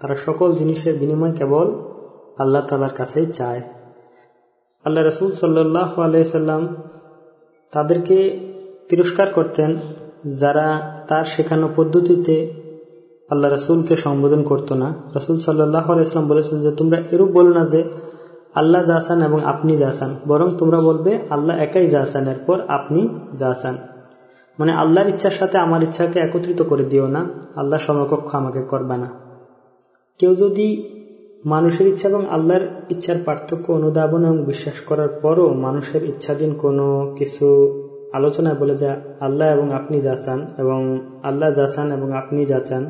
তারা সকল জিনিসের বিনিময় কেবল আল্লাহ তালার কাছেই চায়। আল্লাহ রসুল সাল্লাহ আলাইসাল্লাম তাদেরকে তিরস্কার করতেন, যারা তার শেখানো পদ্ধতিতে আল্লাহ রসুলকে সম্বোধন করতো না। রসুল সাল্লাহ আলাইসাল্লাম বলেছেন যে, তোমরা এরূপ বলো না যে আল্লাহ জাসান এবং আপনি জাসান বরং তোমরা বলবে, আল্লাহ একাই জাসান এরপর আপনি জাসান মানে আল্লাহর ইচ্ছার সাথে আমার ইচ্ছাকে একত্রিত করে দিও না, আল্লাহ সমকক্ষ আমাকে করবে না। কেউ যদি মানুষের ইচ্ছা এবং আল্লাহর ইচ্ছার পার্থক্য অনুধাবন এবং বিশ্বাস করার পরও মানুষের ইচ্ছাধীন কোনো কিছু আলোচনায় বলে যে, আল্লাহ এবং আপনি যাচান এবং আল্লাহ যা যাচান এবং আপনি যাচান,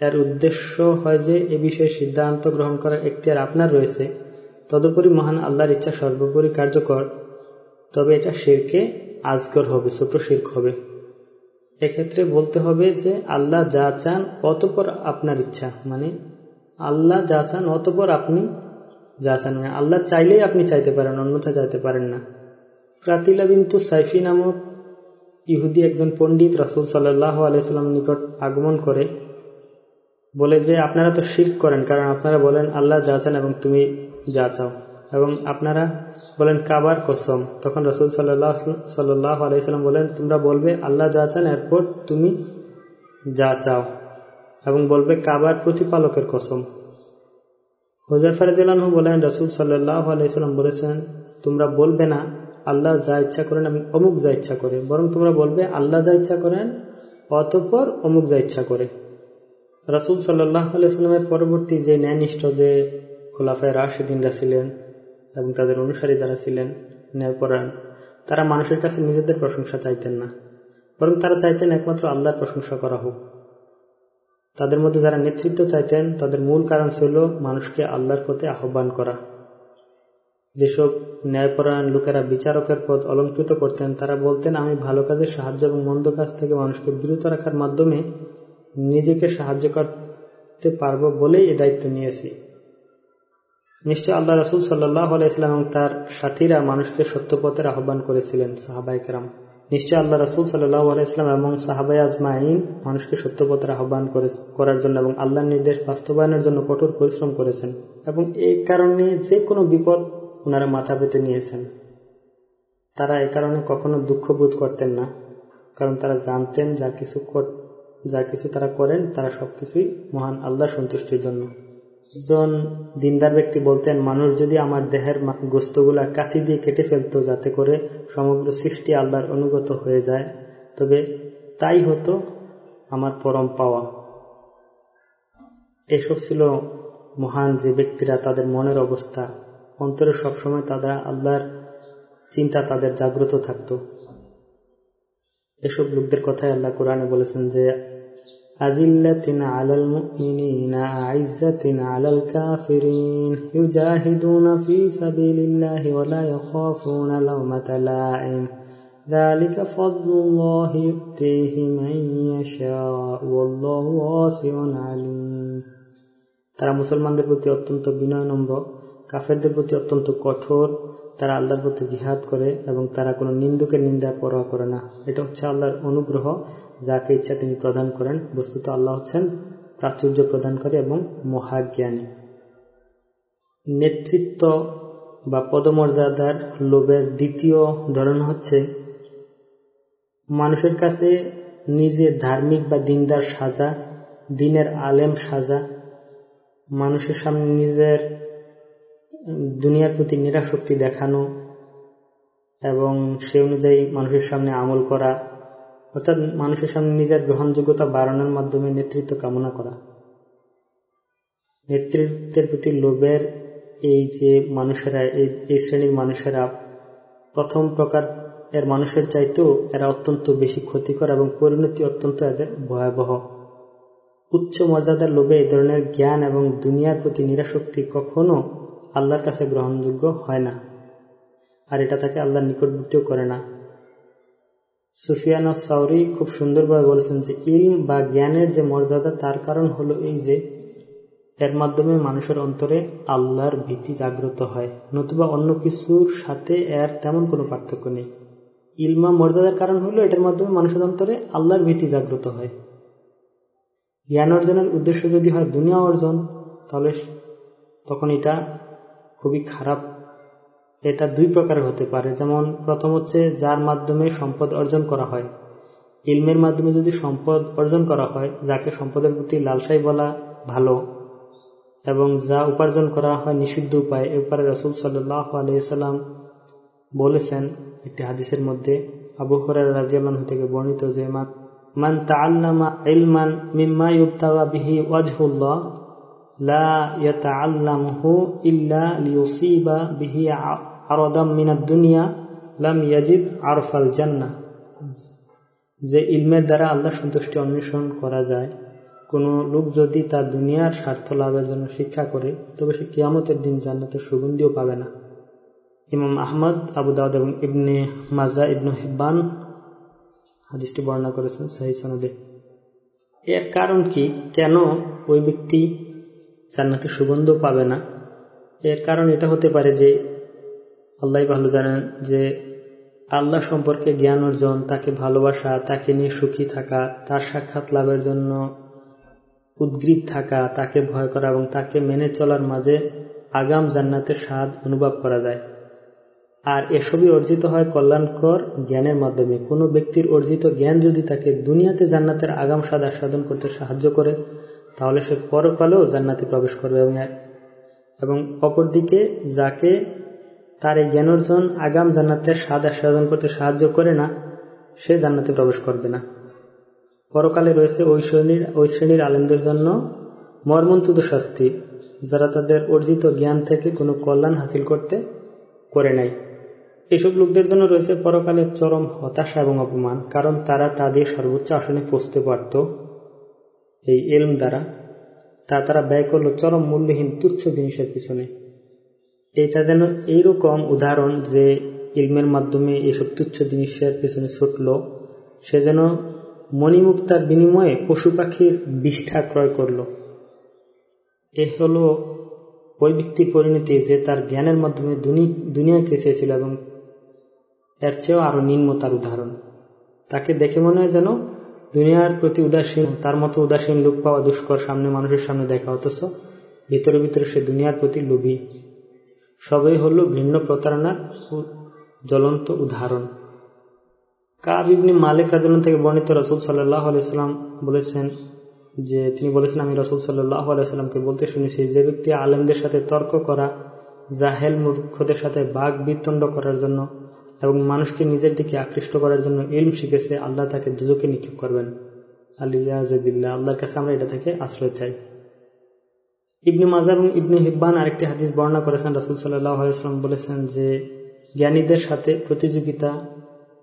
এর উদ্দেশ্য হয় যে এ বিষয়ে সিদ্ধান্ত গ্রহণ করার এখতিয়ার আপনার রয়েছে। তদুপরি মহান আল্লাহর ইচ্ছা সর্বোপরি কার্যকর, তবে এটা শিরকে আজগর হবে ছোট শির্ক হবে। এক্ষেত্রে বলতে হবে যে আল্লাহ যা চান অতপর আপনার ইচ্ছা মানে আল্লাহ যা চান অতপর আপনি যা চান মানে আল্লাহ চাইলেই আপনি চাইতে পারেন, অন্যথা চাইতে পারেন না। প্রাতিলা বিন্তু সাইফি নামক ইহুদি একজন পণ্ডিত রসুল সাল্লাহ আলাইসাল্লাম নিকট আগমন করে। বলে যে আপনারা তো শির করেন, কারণ আপনারা বলেন আল্লাহ যা চান এবং তুমি যা চাও। এবং আপনারা বলেন কাবার কসম। তখন রসুল সাল্লাহ সাল্লাহ আলাইসাল্লাম বলেন, তোমরা বলবে আল্লাহ যা চান, এরপর তুমি যা চাও। এবং বলবে কাবার প্রতিপালকের কসম। হোজাফার জেলানহু বলেন, রসুল সাল্লাহ আলাইসাল্লাম বলেছেন, তোমরা বলবে না, আল্লাহ যা ইচ্ছা করেন আমি অমুক যা ইচ্ছা করে। বরং তোমরা বলবে, আল্লাহ যা ইচ্ছা করেন, অতঃপর অমুক যা ইচ্ছা করে। রসুল সাল্লাহ পরবর্তী যে ন্যায়নিষ্ঠ যে খোলাফায় রাশেদিনরা ছিলেন এবং তাদের অনুসারী যারা ছিলেন, ন্যায়পরায়ণ, তারা মানুষের কাছে নিজেদের প্রশংসা চাইতেন না। বরং তারা চাইতেন একমাত্র আল্লাহর প্রশংসা করা হোক। তাদের মধ্যে যারা নেতৃত্ব চাইতেন, তাদের মূল কারণ ছিল মানুষকে আল্লাহর পথে আহ্বান করা। যেসব ন্যায়পরায়ণ লোকেরা বিচারকের পদ অলঙ্কৃত করতেন, তারা বলতেন, আমি ভালো কাজের সাহায্য এবং মন্দ কাজ থেকে মানুষকে বিরত রাখার মাধ্যমে নিজেকে সাহায্য করতে পারব বলেই এ দায়িত্ব নিয়েছি। নিশ্চয় আল্লাহ রসুল সাল্লাহ আলাইসলাম এবং তার সাথীরা মানুষকে সত্যপথের আহ্বান করেছিলেন সাহাবাইকরাম নিশ্চয় আল্লাহ রসুল সাল্লাহ আলাইসলাম এবং সাহাবাই আজমাইন মানুষকে সত্যপথের আহ্বান করার জন্য এবং আল্লাহর নির্দেশ বাস্তবায়নের জন্য কঠোর পরিশ্রম করেছেন এবং এই কারণে যে কোনো বিপদ ওনারা মাথা পেতে নিয়েছেন। তারা এ কারণে কখনো দুঃখ বোধ করতেন না, কারণ তারা জানতেন যা কিছু যা কিছু তারা করেন, তারা সবকিছুই মহান আল্লাহ সন্তুষ্টির জন্য। একজন দিনদার ব্যক্তি বলতেন, মানুষ যদি আমার দেহের গোস্তগুলা কাছি দিয়ে কেটে ফেলতো যাতে করে সমগ্র সৃষ্টি আল্লাহর অনুগত হয়ে যায়, তবে তাই হতো আমার পরম পাওয়া। এসব ছিল মহান যে ব্যক্তিরা তাদের মনের অবস্থা। অন্তরে সবসময় তারা আল্লাহর চিন্তা তাদের জাগ্রত থাকত। এসব লোকদের কথাই আল্লাহ কোরআনে বলেছেন যে أذلة على المؤمنين أعزة على الكافرين يجاهدون في سبيل الله ولا يخافون لومة لائم ذلك فضل الله يؤتيه من يشاء والله واسع عليم তারা মুসলমানদের প্রতি অত্যন্ত বিনয়নম্র কাফেরদের প্রতি অত্যন্ত কঠোর তারা আল্লাহর প্রতি জিহাদ করে এবং তারা কোনো নিন্দুকের নিন্দা পরোয়া করে না এটা হচ্ছে আল্লাহর অনুগ্রহ যাকে ইচ্ছা তিনি প্রদান করেন, বস্তুত আল্লাহ হচ্ছেন প্রাচুর্য প্রদানকারী এবং মহাজ্ঞানী। নেতৃত্ব বা পদমর্যাদার লোভের দ্বিতীয় ধরন হচ্ছে, মানুষের কাছে নিজে ধার্মিক বা দিনদার সাজা, দিনের আলেম সাজা, মানুষের সামনে নিজের দুনিয়ার প্রতি নিরাশক্তি দেখানো এবং সে অনুযায়ী মানুষের সামনে আমল করা অর্থাৎ মানুষের সামনে নিজের গ্রহণযোগ্যতা বাড়ানোর মাধ্যমে নেতৃত্ব কামনা করা। নেতৃত্বের প্রতি লোভের এই যে মানুষেরা, এই শ্রেণির মানুষেরা, প্রথম প্রকার এর মানুষের চাইতেও এরা অত্যন্ত বেশি ক্ষতিকর এবং পরিণতি অত্যন্ত এদের ভয়াবহ। উচ্চ মর্যাদার লোভে এই ধরনের জ্ঞান এবং দুনিয়ার প্রতি নিরাশক্তি কখনো আল্লাহর কাছে গ্রহণযোগ্য হয় না। আর এটা তাকে আল্লাহর নিকটবর্তীও করে না। সুফিয়ান সাউরি খুব সুন্দরভাবে বলেছেন যে ইলম বা জ্ঞানের যে মর্যাদা, তার কারণ হলো এই যে এর মাধ্যমে মানুষের অন্তরে আল্লাহর ভীতি জাগ্রত হয়। নতুবা অন্য কিছুর সাথে এর তেমন কোনো পার্থক্য নেই। ইলমা মর্যাদার কারণ হলো এটার মাধ্যমে মানুষের অন্তরে আল্লাহর ভীতি জাগ্রত হয়। জ্ঞান অর্জনের উদ্দেশ্য যদি হয় দুনিয়া অর্জন, তাহলে তখন এটা খুবই খারাপ এটা দুই প্রকারের হতে পারে। যেমন, প্রথম হচ্ছে যার মাধ্যমে সম্পদ অর্জন করা হয়। ইলমের মাধ্যমে যদি সম্পদ অর্জন করা হয়, যাকে সম্পদের প্রতি লালসাই বলা ভালো এবং যা উপার্জন করা হয় নিষিদ্ধ উপায়, এ ব্যাপারে রসুল সাল্লাহ আলিয়াল্লাম বলেছেন একটি হাদিসের মধ্যে, আবু হরার রাজিয়াল থেকে বর্ণিত যে, মান তাল্লামা ইলমান মিম্মা ইউবতাওয়া বিহি ওয়াজহুল্লাহ, লা ইয়াতাআল্লামহু ইল্লা লিয়ুসিবা বিহি আরদাম মিনাদ দুনিয়া লাম ইয়াজিদ আরফাল জান্না যে ইলমের দ্বারা আল্লাহ সন্তুষ্টি অন্বেষণ করা যায়, কোনো লোক যদি তার দুনিয়ার স্বার্থ লাভের জন্য শিক্ষা করে, তবে সে কিয়ামতের দিন জান্নাতের সুগন্ধিও পাবে না। ইমাম আহমদ, আবু দাউদ এবং ইবনে মাজা, ইবনু হেব্বান হাদিসটি বর্ণনা করেছেন সাহি সনদে। এর কারণ কি? কেন ওই ব্যক্তি জান্নাতের সুগন্ধ পাবে না? এর কারণ এটা হতে পারে যে আল্লাহ ভালো জানেন যে আল্লাহ সম্পর্কে জ্ঞান অর্জন, তাকে ভালোবাসা, তাকে নিয়ে সুখী থাকা, তার সাক্ষাৎ লাভের জন্য উদ্গ্রীব থাকা, তাকে ভয় করা এবং তাকে মেনে চলার মাঝে আগাম জান্নাতের স্বাদ অনুভব করা যায়। আর এসবই অর্জিত হয় কল্যাণকর জ্ঞানের মাধ্যমে। কোনো ব্যক্তির অর্জিত জ্ঞান যদি তাকে দুনিয়াতে জান্নাতের আগাম স্বাদ আস্বাদন করতে সাহায্য করে, তাহলে সে পরকালেও জান্নাতে প্রবেশ করবে এবং এবং অপরদিকে যাকে তার এই জ্ঞান অর্জন আগাম জান্নাতের স্বাদ আস্বাদন করতে সাহায্য করে না, সে জান্নাতে প্রবেশ করবে না। পরকালে রয়েছে ওই শ্রেণির ওই শ্রেণির আলেমদের জন্য মর্মন্তুদ শাস্তি, যারা তাদের অর্জিত জ্ঞান থেকে কোনো কল্যাণ হাসিল করতে করে নাই। এসব লোকদের জন্য রয়েছে পরকালে চরম হতাশা এবং অপমান, কারণ তারা তাদের সর্বোচ্চ আসনে পৌঁছতে পারত এই এলম দ্বারা। তা তারা ব্যয় করল চরম মূল্যহীন তুচ্ছ জিনিসের পিছনে। এটা যেন এইরকম উদাহরণ যে ইলমের মাধ্যমে এসব তুচ্ছ জিনিসের পেছনে ছুটল, সে যেন মণিমুক্তার বিনিময়ে পশু পাখির বিষ্ঠা ক্রয় করল। এ হল ওই ব্যক্তির পরিণতি যে তার জ্ঞানের মাধ্যমে দুনিয়াকে চেয়েছিল এবং এর চেয়েও আরও নিম্নতার উদাহরণ। তাকে দেখে মনে হয় যেন দুনিয়ার প্রতি উদাসীন, তার মতো উদাসীন লোক পাওয়া দুষ্কর সামনে মানুষের সামনে দেখা, অথচ ভিতরে ভিতরে সে দুনিয়ার প্রতি লোভী। সবই হল ভিন্ন প্রতারণার জ্বলন্ত উদাহরণ। কাব ইবনি মালিক রাজন থেকে বর্ণিত রসুল সাল্লাহ আলাইসাল্লাম বলেছেন যে, তিনি বলেছেন, আমি রসুল সাল্লাহ আলাইসাল্লামকে বলতে শুনেছি যে ব্যক্তি আলেমদের সাথে তর্ক করা, জাহেল মূর্খদের সাথে বাঘ বিতণ্ড করার জন্য এবং মানুষকে নিজের দিকে আকৃষ্ট করার জন্য ইলম শিখেছে, আল্লাহ তাকে দুজকে নিক্ষেপ করবেন। আলিয়াজবিল্লা আল্লাহর কাছে আমরা এটা থেকে আশ্রয় চাই। ইবনে মাজা এবং ইবনে হিব্বান আরেকটি হাদিস বর্ণনা করেছেন, রসুল সাল্লাম বলেছেন যে, জ্ঞানীদের সাথে প্রতিযোগিতা,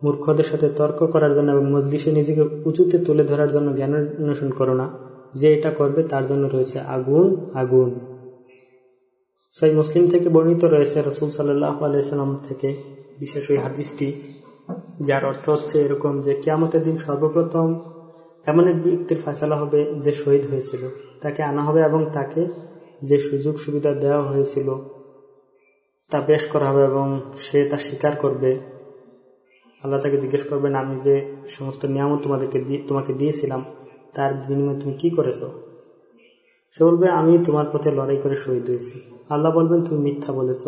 মূর্খদের সাথে তর্ক করার জন্য এবং মজলিসে নিজেকে উঁচুতে তুলে ধরার জন্য জ্ঞান অন্বেষণ করো না। যে এটা করবে, তার জন্য রয়েছে আগুন আগুন। সেই মুসলিম থেকে বর্ণিত রয়েছে, রসুল আলাইসাল্লাম থেকে বিশেষ ওই হাদিসটি, যার অর্থ হচ্ছে এরকম যে, কেয়ামতের দিন সর্বপ্রথম এমন এক ব্যক্তির ফয়সলা হবে যে শহীদ হয়েছিল। তাকে আনা হবে এবং তাকে যে সুযোগ সুবিধা দেওয়া হয়েছিল, তা পেশ করা হবে এবং সে তা স্বীকার করবে। আল্লাহ তাকে জিজ্ঞেস করবেন আমি যে সমস্ত নিয়ামত তোমাদেরকে তোমাকে দিয়েছিলাম, তার বিনিময়ে তুমি কি করেছ? সে বলবে, আমি তোমার পথে লড়াই করে শহীদ হয়েছি। আল্লাহ বলবেন, তুমি মিথ্যা বলেছ,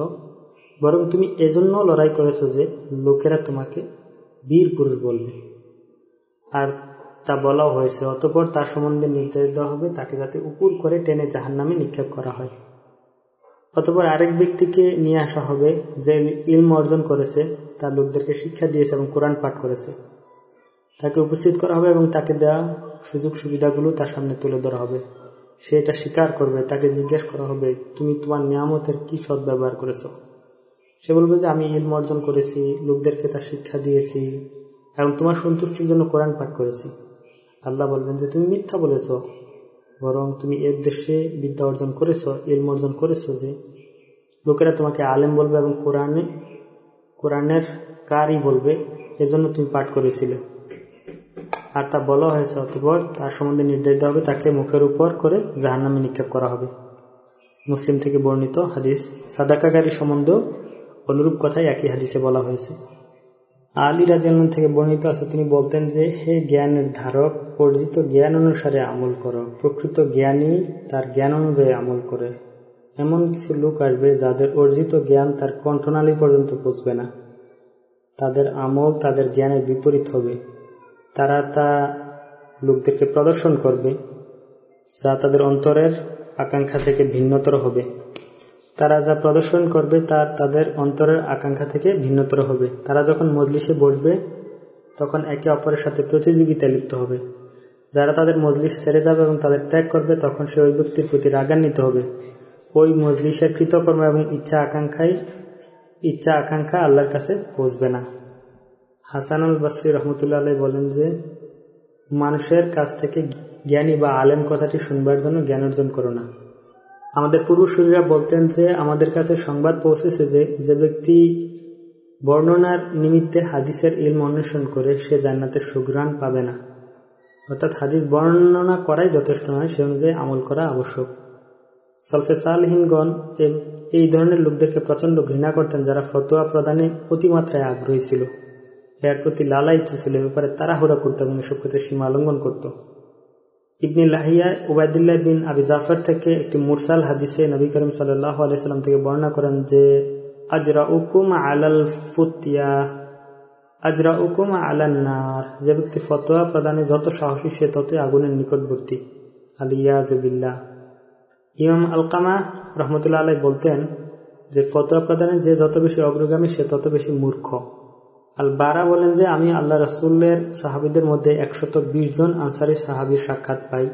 বরং তুমি এজন্য লড়াই করেছ যে লোকেরা তোমাকে বীর পুরুষ বলবে। আর তা বলাও হয়েছে। অতপর তার সম্বন্ধে নির্দেশ দেওয়া হবে, তাকে যাতে উপর করে টেনে জাহান নামে নিক্ষেপ করা হয়। অতপর আরেক ব্যক্তিকে নিয়ে আসা হবে, যে ইলম অর্জন করেছে, তার লোকদেরকে শিক্ষা দিয়েছে এবং কোরআন পাঠ করেছে। তাকে উপস্থিত করা হবে এবং তাকে দেওয়া সুযোগ সুবিধাগুলো তার সামনে তুলে ধরা হবে। সে এটা স্বীকার করবে, তাকে জিজ্ঞেস করা হবে, তুমি তোমার নিয়ামতের কি সৎ ব্যবহার করেছ? সে বলবে যে, আমি ইলম অর্জন করেছি, লোকদেরকে তার শিক্ষা দিয়েছি, এবং তোমার সন্তুষ্টির জন্য কোরআন পাঠ করেছি। আল্লাহ বলবেন যে, তুমি মিথ্যা বলেছ, বরং তুমি এর দেশে বিদ্যা অর্জন করেছ, ইলম অর্জন করেছ যে, লোকেরা তোমাকে আলেম বলবে এবং কোরআনে, কোরআনের কারই বলবে, এজন্য তুমি পাঠ করেছিলে। আর তা বলা হয়েছে অতপর তার সম্বন্ধে নির্দেশ দেওয়া হবে, তাকে মুখের উপর করে জাহান নামে নিক্ষেপ করা হবে। মুসলিম থেকে বর্ণিত হাদিস সাদাকাগারি সম্বন্ধেও অনুরূপ কথাই একই হাদিসে বলা হয়েছে। আলী রাজন থেকে বর্ণিত আছে, তিনি বলতেন যে, হে জ্ঞানের ধারক, অর্জিত জ্ঞান অনুসারে আমল করো। প্রকৃত জ্ঞানী তার জ্ঞান অনুযায়ী আমল করে। এমন কিছু লোক আসবে যাদের অর্জিত জ্ঞান তার কণ্ঠনালী পর্যন্ত পৌঁছবে না। তাদের আমল তাদের জ্ঞানের বিপরীত হবে। তারা তা লোকদেরকে প্রদর্শন করবে, যা তাদের অন্তরের আকাঙ্ক্ষা থেকে ভিন্নতর হবে। তারা যা প্রদর্শন করবে তার তাদের অন্তরের আকাঙ্ক্ষা থেকে ভিন্নতর হবে। তারা যখন মজলিসে বসবে, তখন একে অপরের সাথে প্রতিযোগিতায় লিপ্ত হবে। যারা তাদের মজলিস ছেড়ে যাবে এবং তাদের ত্যাগ করবে, তখন সে ওই ব্যক্তির প্রতি রাগান্বিত হবে। ওই মজলিসের কৃতকর্ম এবং ইচ্ছা আকাঙ্ক্ষায় ইচ্ছা আকাঙ্ক্ষা আল্লাহর কাছে পৌঁছবে না। হাসানুল বাসরি রহমতুল্লাহ আলাই বলেন যে, মানুষের কাছ থেকে জ্ঞানী বা আলেম কথাটি শুনবার জন্য জ্ঞান অর্জন করো না। আমাদের পূর্বসূরীরা বলতেন যে, আমাদের কাছে সংবাদ পৌঁছেছে যে যে ব্যক্তি বর্ণনার নিমিত্তে হাদিসের ইলম অন্বেষণ করে, সে জান্নাতের সুগ্রাণ পাবে না। অর্থাৎ হাদিস বর্ণনা করাই যথেষ্ট নয়, সে অনুযায়ী আমল করা আবশ্যক। সলফে সালহীনগণ এই ধরনের লোকদেরকে প্রচণ্ড ঘৃণা করতেন যারা ফতোয়া প্রদানে অতিমাত্রায় আগ্রহী ছিল। এর প্রতি লালায়িত ছিল ব্যাপারে তাড়াহুড়া করতো এবং এসব ক্ষেত্রে সীমা লঙ্ঘন করত। ইবনি লাহিয়া উবায়দুল্লাহ বিন আবি জাফর থেকে একটি মুরসাল হাদিসে নবী করিম আলাইসাল্লাম থেকে বর্ণনা করেন যে আজরা উকুম আলাল ফুতিয়া আজরা উকুম আলান্নার যে ব্যক্তি ফতোয়া প্রদানে যত সাহসী, সে ততই আগুনের নিকটবর্তী। আলিয়াজবিল্লা ইমাম আলকামা রহমতুল্লাহ আলাই বলতেন যে, ফতোয়া প্রদানে যে যত বেশি অগ্রগামী, সে তত বেশি মূর্খ। আল বারা বলেন যে, আমি আল্লাহ রসুল্লের সাহাবিদের মধ্যে একশত বিশ জন আনসারি সাহাবির সাক্ষাৎ পাই।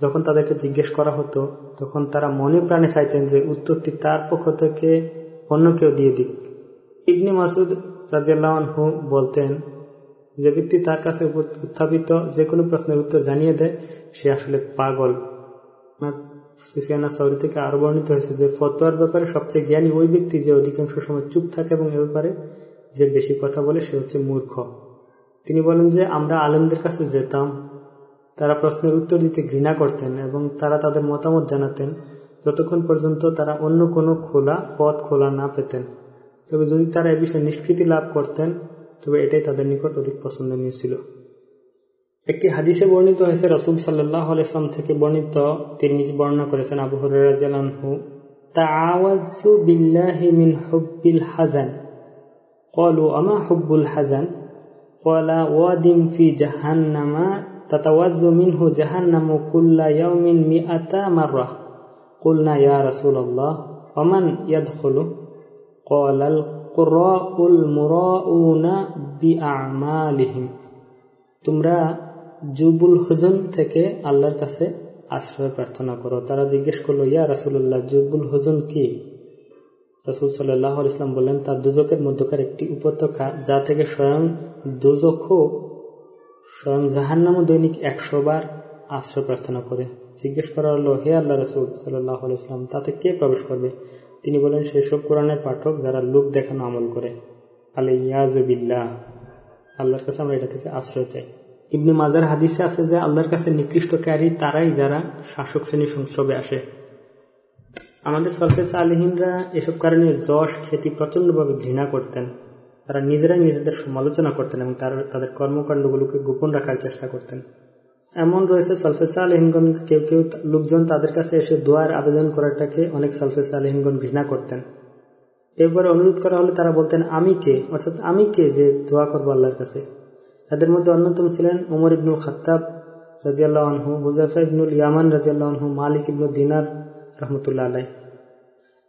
যখন তাদেরকে জিজ্ঞেস করা হতো, তখন তারা মনে প্রাণে চাইতেন যে, উত্তরটি তার পক্ষ থেকে অন্য কেউ দিয়ে দিক। ইবনি মাসুদ রাজিয়াল্লাহু বলতেন, যে ব্যক্তি তার কাছে উত্থাপিত যে কোনো প্রশ্নের উত্তর জানিয়ে দেয়, সে আসলে পাগল। সুফিয়ানা সৌরি থেকে আরও বর্ণিত হয়েছে যে, ফতোয়ার ব্যাপারে সবচেয়ে জ্ঞানী ওই ব্যক্তি যে, অধিকাংশ সময় চুপ থাকে এবং এ ব্যাপারে যে বেশি কথা বলে সে হচ্ছে মূর্খ। তিনি বলেন যে, আমরা আলেমদের কাছে যেতাম, তারা প্রশ্নের উত্তর দিতে ঘৃণা করতেন এবং তারা তাদের মতামত জানাতেন, যতক্ষণ পর্যন্ত তারা অন্য কোনো খোলা পথ খোলা না পেতেন। তবে যদি তারা এ বিষয়ে নিষ্কৃতি লাভ করতেন, তবে এটাই তাদের নিকট অধিক পছন্দনীয় ছিল। একটি হাদিসে বর্ণিত হয়েছে, রসুল সাল্লাহ আলাইসলাম থেকে বর্ণিত তিনি নিজ বর্ণনা করেছেন আবু তাআওয়াযু বিল্লাহি মিন হুব্বিল হাজান قالوا أما حب الحزن قال واد في جهنم تتوز منه جهنم كل يوم مئة مرة قلنا يا رسول الله ومن يدخل قال القراء المراؤون بأعمالهم তোমরা জুবুল হুজন থেকে আল্লাহর কাছে আশ্রয় প্রার্থনা করো তারা জিজ্ঞেস করলো ইয়া রাসুল্লাহ জুবুল হুজন কি রসুল সাল্লাহ ইসলাম বললেন, তার দুজকের মধ্যকার একটি উপত্যকা, যা থেকে স্বয়ং দুজকও স্বয়ং জাহান্নামও দৈনিক একশো বার আশ্রয় প্রার্থনা করে। জিজ্ঞেস করা হলো, হে আল্লাহ রসুল সাল্লাহ ইসলাম তাতে কে প্রবেশ করবে? তিনি বলেন সেসব কোরআনের পাঠক যারা লোক দেখানো আমল করে। আলে ইয়াজবিল্লাহ আল্লাহর কাছে আমরা এটা থেকে আশ্রয় চাই। ইবনে মাজার হাদিসে আছে যে, আল্লাহর কাছে নিকৃষ্টকারী তারাই যারা শাসক শ্রেণি সংসবে আসে। আমাদের সলফেস আলহিনরা এসব কারণে যশ খ্যাতি প্রচন্ডভাবে ঘৃণা করতেন। তারা নিজেরাই নিজেদের সমালোচনা করতেন এবং তারা, তাদের কর্মকাণ্ডগুলোকে গোপন রাখার চেষ্টা করতেন। এমন রয়েছে সলফেসা আলহিনগণ কেউ কেউ লোকজন তাদের কাছে এসে দোয়ার আবেদন করাটাকে অনেক সলফেসা আলহিনগণ ঘৃণা করতেন। এরপরে অনুরোধ করা হলে তারা বলতেন, আমি কে? অর্থাৎ, আমি কে যে দোয়া করব আল্লাহর কাছে? তাদের মধ্যে অন্যতম ছিলেন ওমর ইবনুল খাত্তাব রাজিয়াল্লাহ আনহু হুজাফা ইবনুল ইয়ামান রাজিয়াল্লাহ আনহু, মালিক ইবনুল দিনার রহমতুল্লাহ আলাই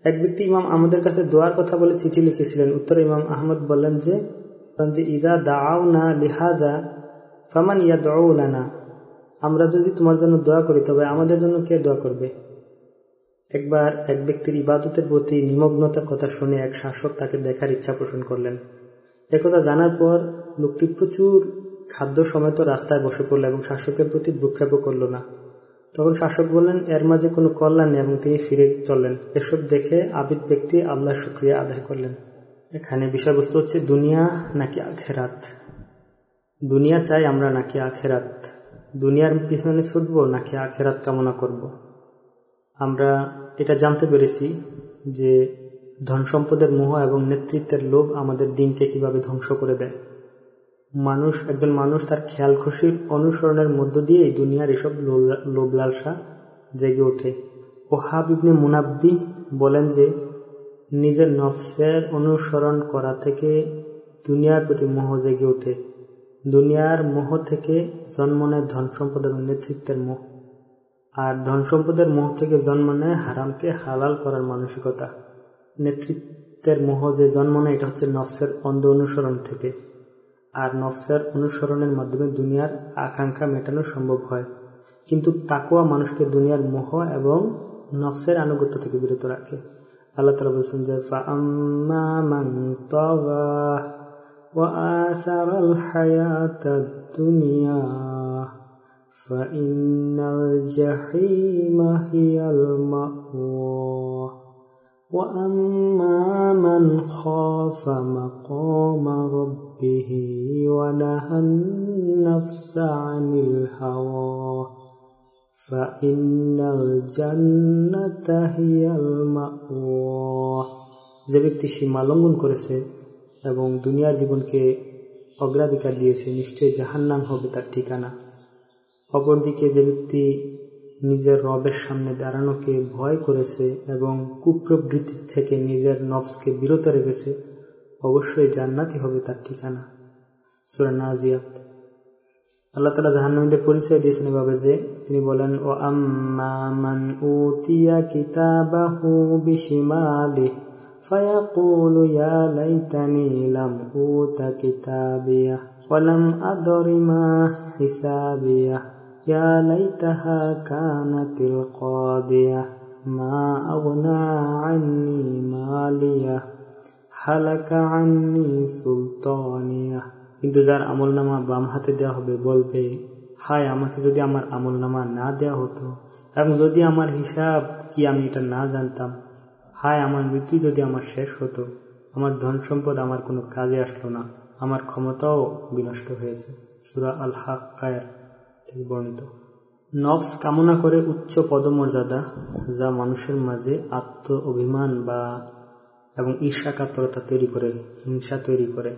এক ব্যক্তি ইমাম আমাদের কাছে দোয়ার কথা বলে চিঠি লিখেছিলেন। উত্তরে ইমাম আহমদ বললেন যে ইদা দাও না লিহাজা ফামান ইয়া দৌলানা আমরা যদি তোমার জন্য দোয়া করি, তবে আমাদের জন্য কে দোয়া করবে? একবার এক ব্যক্তির ইবাদতের প্রতি নিমগ্নতার কথা শুনে এক শাসক তাকে দেখার ইচ্ছা পোষণ করলেন। একথা জানার পর লোকটি প্রচুর খাদ্য সমেত রাস্তায় বসে পড়ল এবং শাসকের প্রতি ভ্রুক্ষেপ করল না। তখন শাসক বললেন, এর মাঝে কোনো কল্যাণ নেই এবং তিনি ফিরে চললেন। এসব দেখে আবিদ ব্যক্তি আল্লাহ শুক্রিয়া আদায় করলেন। এখানে বিষয়বস্তু হচ্ছে দুনিয়া নাকি আখেরাত? দুনিয়া চাই আমরা নাকি আখেরাত? দুনিয়ার পিছনে ছুটবো নাকি আখেরাত কামনা করব। আমরা এটা জানতে পেরেছি যে ধন সম্পদের মোহ এবং নেতৃত্বের লোভ আমাদের দিনকে কীভাবে ধ্বংস করে দেয়। মানুষ, একজন মানুষ তার খেয়াল খুশির অনুসরণের মধ্য দিয়েই দুনিয়ার এসব লোভ লালসা জেগে ওঠে। ওহাব ইবনে মুনাব্বি বলেন যে, নিজের নফসের অনুসরণ করা থেকে দুনিয়ার প্রতি মোহ জেগে ওঠে। দুনিয়ার মোহ থেকে জন্ম নেয় ধন সম্পদ এবং নেতৃত্বের মোহ। আর ধন সম্পদের মোহ থেকে জন্ম নেয় হারামকে হালাল করার মানসিকতা। নেতৃত্বের মোহ যে জন্ম নেয়, এটা হচ্ছে নফসের অন্ধ অনুসরণ থেকে। আর নফসের অনুসরণের মাধ্যমে দুনিয়ার আকাঙ্ক্ষা মেটানো সম্ভব হয় কিন্তু তাকুয়া মানুষকে দুনিয়ার মোহ এবং নফসের আনুগত্য থেকে বিরত রাখে আল্লাহ তালা বলছেন যে وآثر الحياة الدنيا فإن الجحيم هي المأوى وأما من خاف مقام ربه ونهى النفس عن الهوى فإن الجنة هي المأوى যে ব্যক্তি সীমা লঙ্ঘন করেছে এবং দুনিয়ার জীবনকে অগ্রাধিকার দিয়েছে নিশ্চয়ই জাহান্নাম হবে তার ঠিকানা অপরদিকে যে ব্যক্তি নিজের রবের সামনে দাঁড়ানোকে ভয় করেছে এবং কুপ্রবৃত্তি থেকে নিজের নফসকে বিরত রেখেছে অবশ্যই জান্নাতি হবে তার ঠিকানা সুরানাজিয়াত আল্লাহ তালা জাহান্নামীদের পরিচয় দিয়েছেন এভাবে যে তিনি বলেন ও আম্মান উতিয়া কিতাবাহু বিশিমালি فيقول يا ليتني لم أوت كتابيه ولم أدر ما حسابيه يا ليتها كانت القاضية ما أغنى عني ماليه সুলতানিয়া। কিন্তু যার আমল নামা বাম হাতে দেওয়া হবে, বলবে, হায়, আমাকে যদি আমার আমল নামা না দেওয়া হতো, এবং যদি আমার হিসাব কি আমি এটা না জানতাম, হায়, আমার মৃত্যু যদি আমার শেষ হতো, আমার ধন সম্পদ আমার কোনো কাজে আসলো না, আমার ক্ষমতাও বিনষ্ট হয়েছে। সুরা আল হাক কায়ার থেকে বর্ণিত। নফস কামনা করে উচ্চ পদমর্যাদা, যা মানুষের মাঝে আত্ম অভিমান বা এবং ঈর্ষাকাতরতা তৈরি করে, হিংসা তৈরি করে।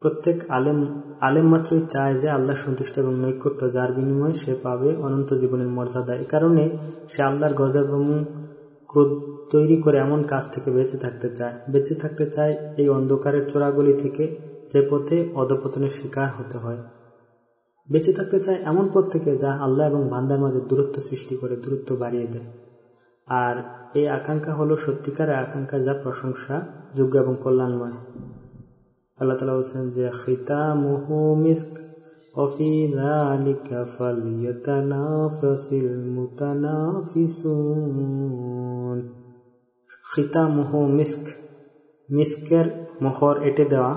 প্রত্যেক আলেম আলেম মাত্রই চায় যে আল্লাহ সন্তুষ্ট এবং নৈকট্য, যার বিনিময়ে সে পাবে অনন্ত জীবনের মর্যাদা। এ কারণে সে আল্লাহর গজব এবং ক্রোধ তৈরি করে এমন কাজ থেকে বেঁচে থাকতে চায়। বেঁচে থাকতে চায় এই অন্ধকারের চোরাগুলি থেকে, যে পথে অধপতনের শিকার হতে হয়। বেঁচে থাকতে চায় এমন পথ থেকে যা আল্লাহ এবং বান্দার মাঝে দূরত্ব সৃষ্টি করে, দূরত্ব বাড়িয়ে দেয়। আর এই আকাঙ্ক্ষা হলো সত্যিকারের আকাঙ্ক্ষা যা প্রশংসা যোগ্য এবং কল্যাণময় আল্লাহ তালা বলছেন যে খিতা মুহু মিস্ক وفي ذلك فليتنافس المتنافسون খিতামুহ মিস্ক মিস্কের মোহর এটে দেওয়া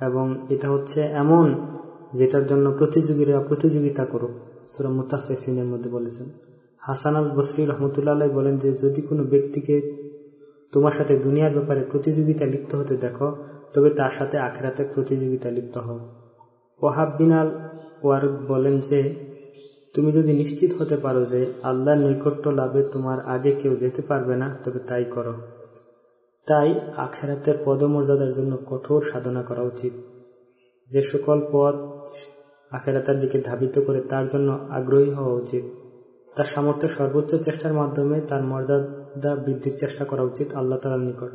এবং এটা হচ্ছে এমন যেটার জন্য প্রতিযোগীরা প্রতিযোগিতা করুক সুরা মুতাফিনের মধ্যে বলেছেন হাসান আল বসরি রহমতুল্লাহ বলেন যে, যদি কোনো ব্যক্তিকে তোমার সাথে দুনিয়ার ব্যাপারে প্রতিযোগিতা লিপ্ত হতে দেখো, তবে তার সাথে আখেরাতের প্রতিযোগিতা লিপ্ত হও। ওহাব বিনাল ওয়ারুদ বলেন যে, তুমি যদি নিশ্চিত হতে পারো যে আল্লাহর নৈকট্য লাভে তোমার আগে কেউ যেতে পারবে না, তবে তাই করো। তাই আখেরাতের পদমর্যাদার জন্য কঠোর সাধনা করা উচিত। যে সকল পথ আখেরাতার দিকে ধাবিত করে তার জন্য আগ্রহী হওয়া উচিত। তার সামর্থ্যের সর্বোচ্চ চেষ্টার মাধ্যমে তার মর্যাদা বৃদ্ধির চেষ্টা করা উচিত আল্লাহ তালার নিকট।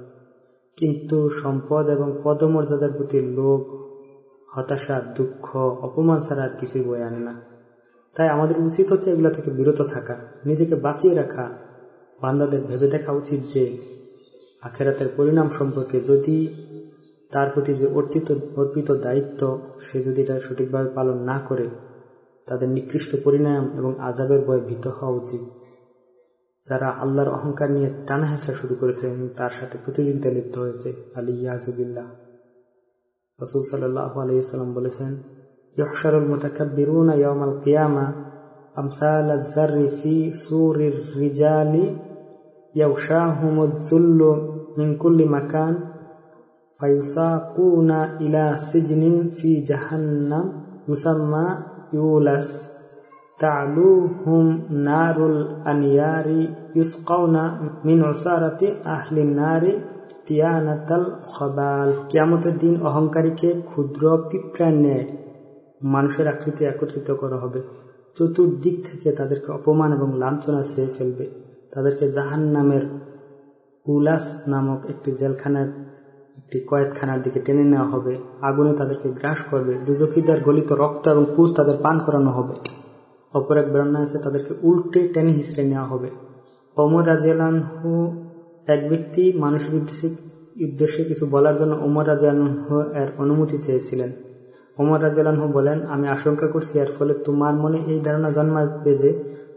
কিন্তু সম্পদ এবং পদমর্যাদার প্রতি লোভ, হতাশা, দুঃখ, অপমান ছাড়া আর কিছুই বয়ে আনে না। তাই আমাদের উচিত হচ্ছে এগুলা থেকে বিরত থাকা, নিজেকে বাঁচিয়ে রাখা। বান্দাদের ভেবে দেখা উচিত যে আখেরাতের পরিণাম সম্পর্কে যদি তার প্রতি যে অর্পিত অর্পিত দায়িত্ব, সে যদি এটা সঠিকভাবে পালন না করে তাদের নিকৃষ্ট পরিণাম এবং আজাবের বয়ে ভীত হওয়া উচিত। যারা আল্লাহর অহংকার নিয়ে টানা হেসা শুরু করেছে এবং তার সাথে প্রতিযোগিতা লিপ্ত হয়েছে আলী ইয়াজবিল্লাহ রসুল সাল্লাহ আলাইসাল্লাম বলেছেন ইহসারুল মুতাকাব্বিরুনা ইয়াউমাল কিয়ামা আমসাল ফি রিজালি মাকান ইলা ফি ইউলাস تعلوهم نار الأنيار يسقون من عصارة أهل النار তিয়ানাতাল খবাল কিয়ামতের দিন অহংকারীকে ক্ষুদ্র পিঁপড়ার ন্যায় মানুষের আকৃতি একত্রিত করা হবে চতুর্দিক থেকে তাদেরকে অপমান এবং লাঞ্ছনা চেয়ে ফেলবে তাদেরকে জাহান নামের উলাস নামক একটি জেলখানার একটি কয়েদখানার দিকে টেনে নেওয়া হবে। আগুনে তাদেরকে গ্রাস করবে। দুজকিদার গলিত রক্ত এবং পুষ তাদের পান করানো হবে। অপর এক বর্ণনা আছে, তাদেরকে উল্টে টেনে হিসড়ে নেওয়া হবে। অমর রাজিয়ালহু এক ব্যক্তি মানুষের উদ্দেশ্যে উদ্দেশ্যে কিছু বলার জন্য ওমর রাজিয়ালহু এর অনুমতি চেয়েছিলেন। ওমর রাজিয়ালহু বলেন, আমি আশঙ্কা করছি, এর ফলে তোমার মনে এই ধারণা জন্মাবে যে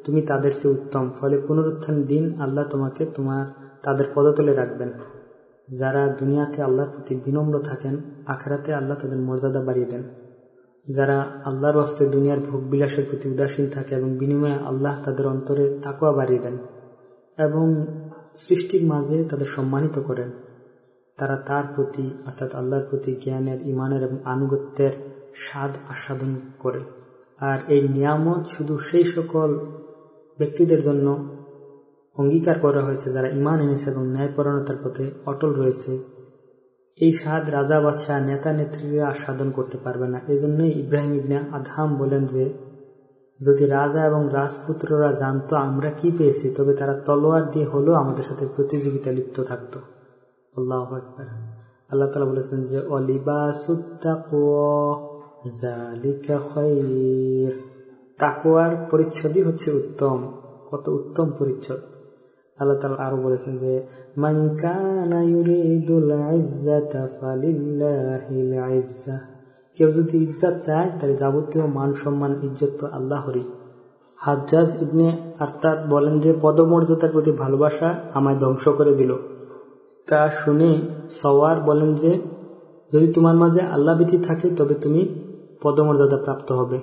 তুমি তাদের চেয়ে উত্তম। ফলে পুনরুত্থান দিন আল্লাহ তোমাকে তোমার, তাদের পদতলে রাখবেন। যারা দুনিয়াতে আল্লাহর প্রতি বিনম্র থাকেন, আখেরাতে আল্লাহ তাদের মর্যাদা বাড়িয়ে দেন। যারা আল্লাহর হস্তে দুনিয়ার ভোগ বিলাসের প্রতি উদাসীন থাকে এবং বিনিময়ে আল্লাহ তাদের অন্তরে তাকুয়া বাড়িয়ে দেন এবং সৃষ্টির মাঝে তাদের সম্মানিত করেন। তারা তার প্রতি, অর্থাৎ আল্লাহর প্রতি জ্ঞানের, ইমানের এবং আনুগত্যের স্বাদ আস্বাদন করে। আর এই নিয়ামত শুধু সেই সকল ব্যক্তিদের জন্য অঙ্গীকার করা হয়েছে, যারা ইমান এনেছে এবং ন্যায়পরণতার পথে অটল রয়েছে, এই স্বাদ রাজা, বাদশাহ, নেতা, নেত্রীরা আস্বাদন করতে পারবে না। এজন্যই ইব্রাহিম ইবনে আধাম বলেন যে, যদি রাজা এবং রাজপুত্ররা জানতো আমরা কি পেয়েছি, তবে তারা তলোয়ার দিয়ে হলেও আমাদের সাথে প্রতিযোগিতা লিপ্ত থাকতো। আল্লাহ আল্লাহ তালা বলেছেন যে অলিবা তাকুয়ার পরিচ্ছদই হচ্ছে উত্তম, কত উত্তম পরিচ্ছদ। আল্লাহ তালা আরও বলেছেন যে কেউ যদি ইজ্জাত চায়, তাহলে যাবতীয় মান সম্মান, ইজ্জত তো আল্লাহরই। হাজ্জাজ ইবনে আর্তাদ বলেন যে, পদমর্যাদার প্রতি ভালোবাসা আমায় ধ্বংস করে দিল। তা শুনে সওয়ার বলেন যে, যদি তোমার মাঝে আল্লাহ বিধি থাকে, তবে তুমি পদমর্যাদা প্রাপ্ত হবে।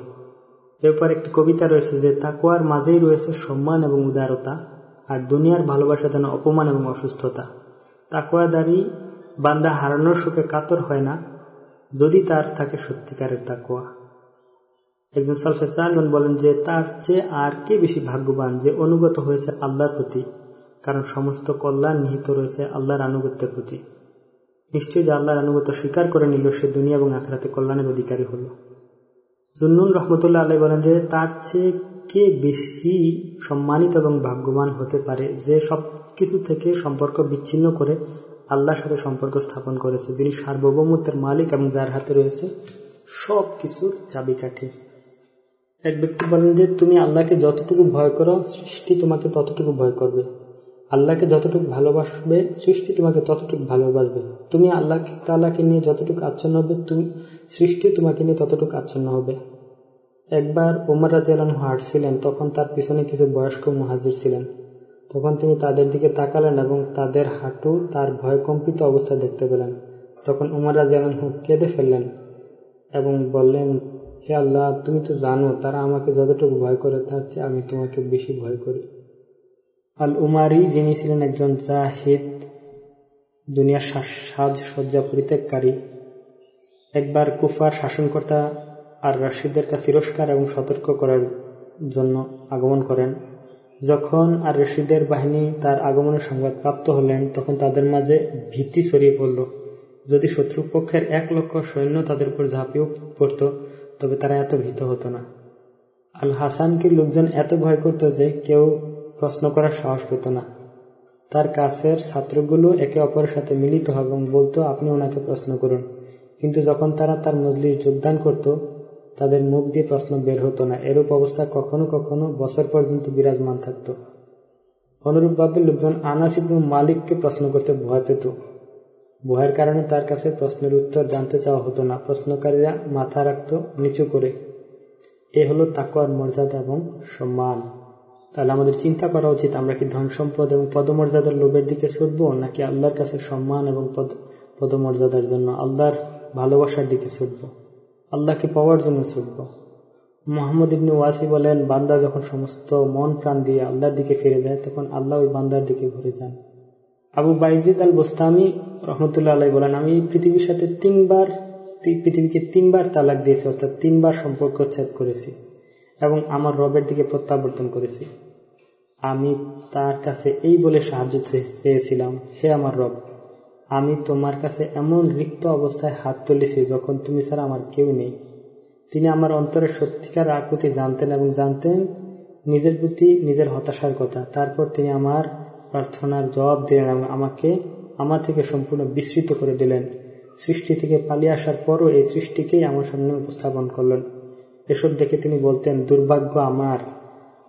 এরপর একটি কবিতা রয়েছে যে তাকুয়ার মাঝেই রয়েছে সম্মান এবং উদারতা। আর দুনিয়ার ভালোবাসা যেন অপমান এবং অসুস্থতা। তাকুয়াদারি বান্দা হারানোর সুখে কাতর হয় না, যদি তার থাকে সত্যিকারের তাকুয়া একজন সালফেসারজন বলেন যে, তার চেয়ে আর কে বেশি ভাগ্যবান যে অনুগত হয়েছে আল্লাহর প্রতি, কারণ সমস্ত কল্যাণ নিহিত রয়েছে আল্লাহর আনুগত্যের প্রতি। নিশ্চয়ই যে আল্লাহর আনুগত্য স্বীকার করে নিল, সে দুনিয়া এবং আখরাতে কল্যাণের অধিকারী হল। জুন্নুন রহমতুল্লাহ আল্লাহ বলেন যে, তার চেয়ে কে বেশি সম্মানিত এবং ভাগ্যবান হতে পারে যে সব কিছু থেকে সম্পর্ক বিচ্ছিন্ন করে আল্লাহর সাথে সম্পর্ক স্থাপন করেছে, যিনি সার্বভৌমত্বের মালিক এবং যার হাতে রয়েছে সব কিছুর চাবিকাঠি। এক ব্যক্তি বলেন যে, তুমি আল্লাহকে যতটুকু ভয় করো, সৃষ্টি তোমাকে ততটুকু ভয় করবে। আল্লাহকে যতটুকু ভালোবাসবে, সৃষ্টি তোমাকে ততটুকু ভালোবাসবে। তুমি আল্লাহ তাল্লাহকে নিয়ে যতটুকু আচ্ছন্ন হবে, তুমি, সৃষ্টি তোমাকে নিয়ে ততটুকু আচ্ছন্ন হবে। একবার ওমর রাজিয়ালন হাঁটছিলেন, তখন তার পিছনে কিছু বয়স্ক মহাজির ছিলেন। তখন তিনি তাদের দিকে তাকালেন এবং তাদের হাঁটু তার ভয়কম্পিত অবস্থা দেখতে পেলেন। তখন উমর রাজিয়ালন কেঁদে ফেললেন এবং বললেন, হে আল্লাহ, তুমি তো জানো, তারা আমাকে যতটুকু ভয় করে, তার চেয়ে আমি তোমাকে বেশি ভয় করি। আল উমারি যিনি ছিলেন একজন জাহিদ, দুনিয়ার সাজসজ্জা পরিত্যাগকারী, একবার কুফার শাসনকর্তা আর রশিদের কাছে তিরস্কার এবং সতর্ক করার জন্য আগমন করেন। যখন আর রশিদের বাহিনী তার আগমনের সংবাদ প্রাপ্ত হলেন, তখন তাদের মাঝে ভীতি ছড়িয়ে পড়ল। যদি শত্রুপক্ষের এক লক্ষ সৈন্য তাদের উপর ঝাঁপিয়ে পড়ত, তবে তারা এত ভীত হতো না। আল হাসানকে লোকজন এত ভয় করত যে কেউ প্রশ্ন করার সাহস পেত না। তার কাছের ছাত্রগুলো একে অপরের সাথে মিলিত হবে এবং বলতো, আপনি ওনাকে প্রশ্ন করুন। কিন্তু যখন তারা তার মজলিস যোগদান করত তাদের মুখ দিয়ে প্রশ্ন বের হতো না। এরূপ অবস্থা কখনো কখনো বছর পর্যন্ত বিরাজমান থাকত। অনুরূপভাবে লোকজন আনাস মালিককে প্রশ্ন করতে ভয় পেত। ভয়ের কারণে তার কাছে প্রশ্নের উত্তর জানতে চাওয়া হতো না। প্রশ্নকারীরা মাথা রাখত নিচু করে। এ হলো তাকুয়ার মর্যাদা এবং সম্মান। তাহলে আমাদের চিন্তা করা উচিত, আমরা কি ধন সম্পদ এবং পদমর্যাদার লোভের দিকে ছুটবো, নাকি আল্লাহর কাছে সম্মান এবং পদমর্যাদার জন্য আল্লাহর ভালোবাসার দিকে ছুটবো? আল্লাহকে পাওয়ার জন্য ছুটব মোহাম্মদ ইবনু ওয়াসি বলেন, বান্দা যখন সমস্ত মন প্রাণ দিয়ে আল্লাহর দিকে ফিরে যায়, তখন আল্লাহ ওই বান্দার দিকে ঘুরে যান। আবু বাইজিদ আল বোস্তামি রহমতুল্লাহ আল্লাহ বলেন, আমি পৃথিবীর সাথে তিনবার পৃথিবীকে তিনবার তালাক দিয়েছি, অর্থাৎ তিনবার সম্পর্ক ছেদ করেছি এবং আমার রবের দিকে প্রত্যাবর্তন করেছি। আমি তার কাছে এই বলে সাহায্য চেয়েছিলাম, হে আমার রব আমি তোমার কাছে এমন রিক্ত অবস্থায় হাত তুলেছি যখন তুমি ছাড়া আমার কেউ নেই। তিনি আমার অন্তরের সত্যিকার আকুতি জানতেন এবং জানতেন নিজের প্রতি নিজের হতাশার কথা। তারপর তিনি আমার প্রার্থনার জবাব দিলেন এবং আমাকে, আমার থেকে সম্পূর্ণ বিস্মৃত করে দিলেন। সৃষ্টি থেকে পালিয়ে আসার পরও এই সৃষ্টিকেই আমার সামনে উপস্থাপন করলেন। এসব দেখে তিনি বলতেন, দুর্ভাগ্য আমার।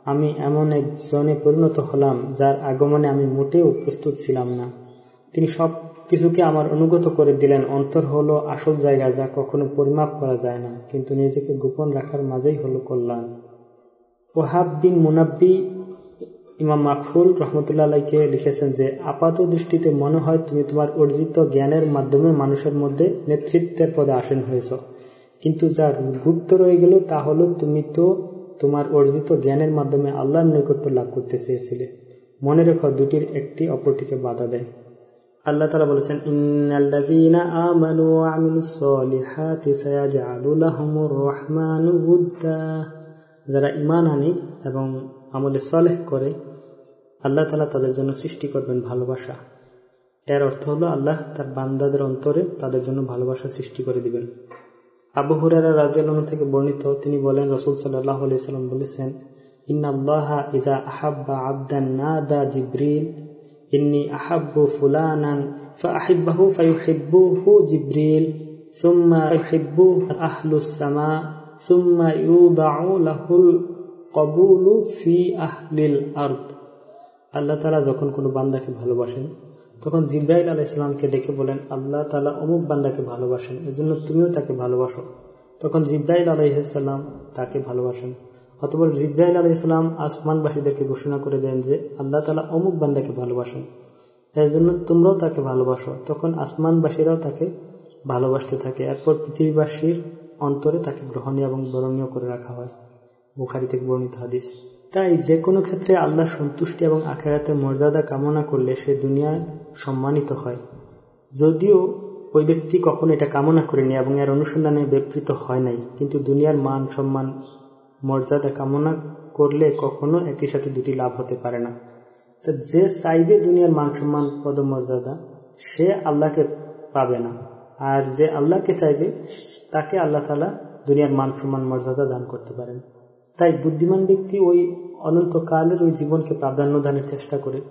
আমি এমন একজনে পরিণত হলাম যার আগমনে আমি মোটেও প্রস্তুত ছিলাম না। তিনি সব কিছুকে আমার অনুগত করে দিলেন। অন্তর হলো আসল জায়গা যা কখনো পরিমাপ করা যায় না, কিন্তু নিজেকে গোপন রাখার মাঝেই হলো কল্যাণ। ওহাব বিন মুনাব্বি, ইমাম মাখুল রহমতুল্লাহকে লিখেছেন যে, আপাত দৃষ্টিতে মনে হয় তুমি তোমার অর্জিত জ্ঞানের মাধ্যমে মানুষের মধ্যে নেতৃত্বের পদে আসেন হয়েছ। কিন্তু যা গুপ্ত রয়ে গেল তা হলো তুমি তো তোমার অর্জিত জ্ঞানের মাধ্যমে আল্লাহর নৈকট্য লাভ করতে চেয়েছিলে। মনে রেখো দুটির একটি অপরটিকে বাধা দেয়। আল্লাহ তালা বলেছেন যারা ইমান আনি এবং আমলে করে, আল্লাহ তালা তাদের জন্য সৃষ্টি করবেন ভালোবাসা। এর অর্থ হলো, আল্লাহ তার বান্দাদের অন্তরে তাদের জন্য ভালোবাসা সৃষ্টি করে দিবেন। আবু হুরারা রাজিয়াল থেকে বর্ণিত, তিনি বলেন, রসুল সাল্লাহ সাল্লাম বলেছেন, ইন্নাল্লাহা ইজা আহাব্বা না দা ইন্নি আহাব্বু ফুলানান, ফাহিব্বাহু ফাইহিব্বুহু জিব্রিল, সুম্মা ইহিব্বু আহলুস সামা, সুম্মা ইউদাউ লাহুল কবুলু ফি আহলিল আরদ। আল্লাহ তালা যখন কোনো বান্দাকে ভালোবাসেন, তখন জিব্রাইল আলাহ ইসলামকে ডেকে বলেন, আল্লাহ তালা অমুক বান্দাকে ভালোবাসেন, এজন্য তুমিও তাকে ভালোবাসো। তখন জিব্রাইল আলাইসাল্লাম তাকে ভালোবাসেন। অতপর জিব্রাইল আলাহ ইসলাম আসমানবাসীদেরকে ঘোষণা করে দেন যে আল্লাহ তালা অমুক বান্দাকে ভালোবাসেন এর জন্য তোমরাও তাকে ভালোবাসো। তখন আসমানবাসীরাও তাকে ভালোবাসতে থাকে। এরপর পৃথিবীবাসীর অন্তরে তাকে গ্রহণীয় এবং বরণীয় করে রাখা হয়। বুখারি থেকে বর্ণিত হাদিস। তাই যে কোনো ক্ষেত্রে আল্লাহ সন্তুষ্টি এবং আখেরাতের মর্যাদা কামনা করলে সে দুনিয়ায় সম্মানিত হয়। যদিও ওই ব্যক্তি কখনো এটা কামনা করেনি এবং এর অনুসন্ধানে বিবৃত হয় নাই। কিন্তু দুনিয়ার মান সম্মান মর্যাদা কামনা করলে কখনো একই সাথে দুটি লাভ হতে পারে না। তো যে চাইবে দুনিয়ার মান সম্মান, পদমর্যাদা, সে আল্লাহকে পাবে না। আর যে আল্লাহকে চাইবে, তাকে আল্লাহ তালা দুনিয়ার মান সম্মান, মর্যাদা দান করতে পারেন। তাই বুদ্ধিমান ব্যক্তি ওই অনন্তকালের ওই জীবনকে প্রাধান্য দানের চেষ্টা করে,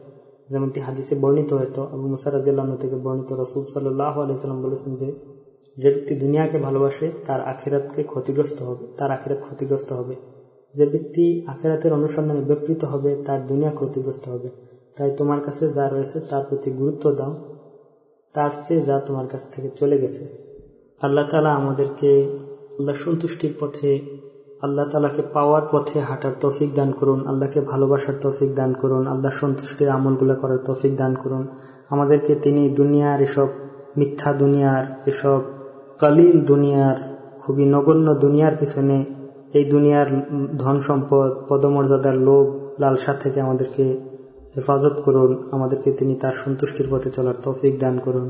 যেমনটি হাদিসে বর্ণিত হয়তো আবু মুসারাজ্লাহ থেকে বর্ণিত রসুল সাল্লাহ আলাইসাল্লাম বলেছেন যে যে ব্যক্তি দুনিয়াকে ভালোবাসে, তার আখেরাতকে ক্ষতিগ্রস্ত হবে, তার আখেরাত ক্ষতিগ্রস্ত হবে। যে ব্যক্তি আখেরাতের অনুসন্ধানে বিপৃত হবে, তার দুনিয়া ক্ষতিগ্রস্ত হবে। তাই তোমার কাছে যা রয়েছে, তার প্রতি গুরুত্ব দাও। তার চেয়ে যা তোমার কাছ থেকে চলে গেছে। আল্লাহ তালা আমাদেরকে আল্লাহ সন্তুষ্টির পথে, আল্লাহ তালাকে পাওয়ার পথে হাঁটার তৌফিক দান করুন, আল্লাহকে ভালোবাসার তৌফিক দান করুন, আল্লাহ সন্তুষ্টির আমলগুলো করার তৌফিক দান করুন। আমাদেরকে তিনি দুনিয়ার এসব মিথ্যা দুনিয়ার এসব কালিল দুনিয়ার, খুবই নগণ্য দুনিয়ার পিছনে এই দুনিয়ার ধন সম্পদ, পদমর্যাদার লোভ, লালসা থেকে আমাদেরকে হেফাজত করুন। আমাদেরকে তিনি তার সন্তুষ্টির পথে চলার তফিক দান করুন।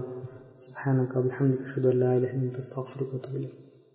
হ্যাঁ কবি হামদিক শুধু আল্লাহ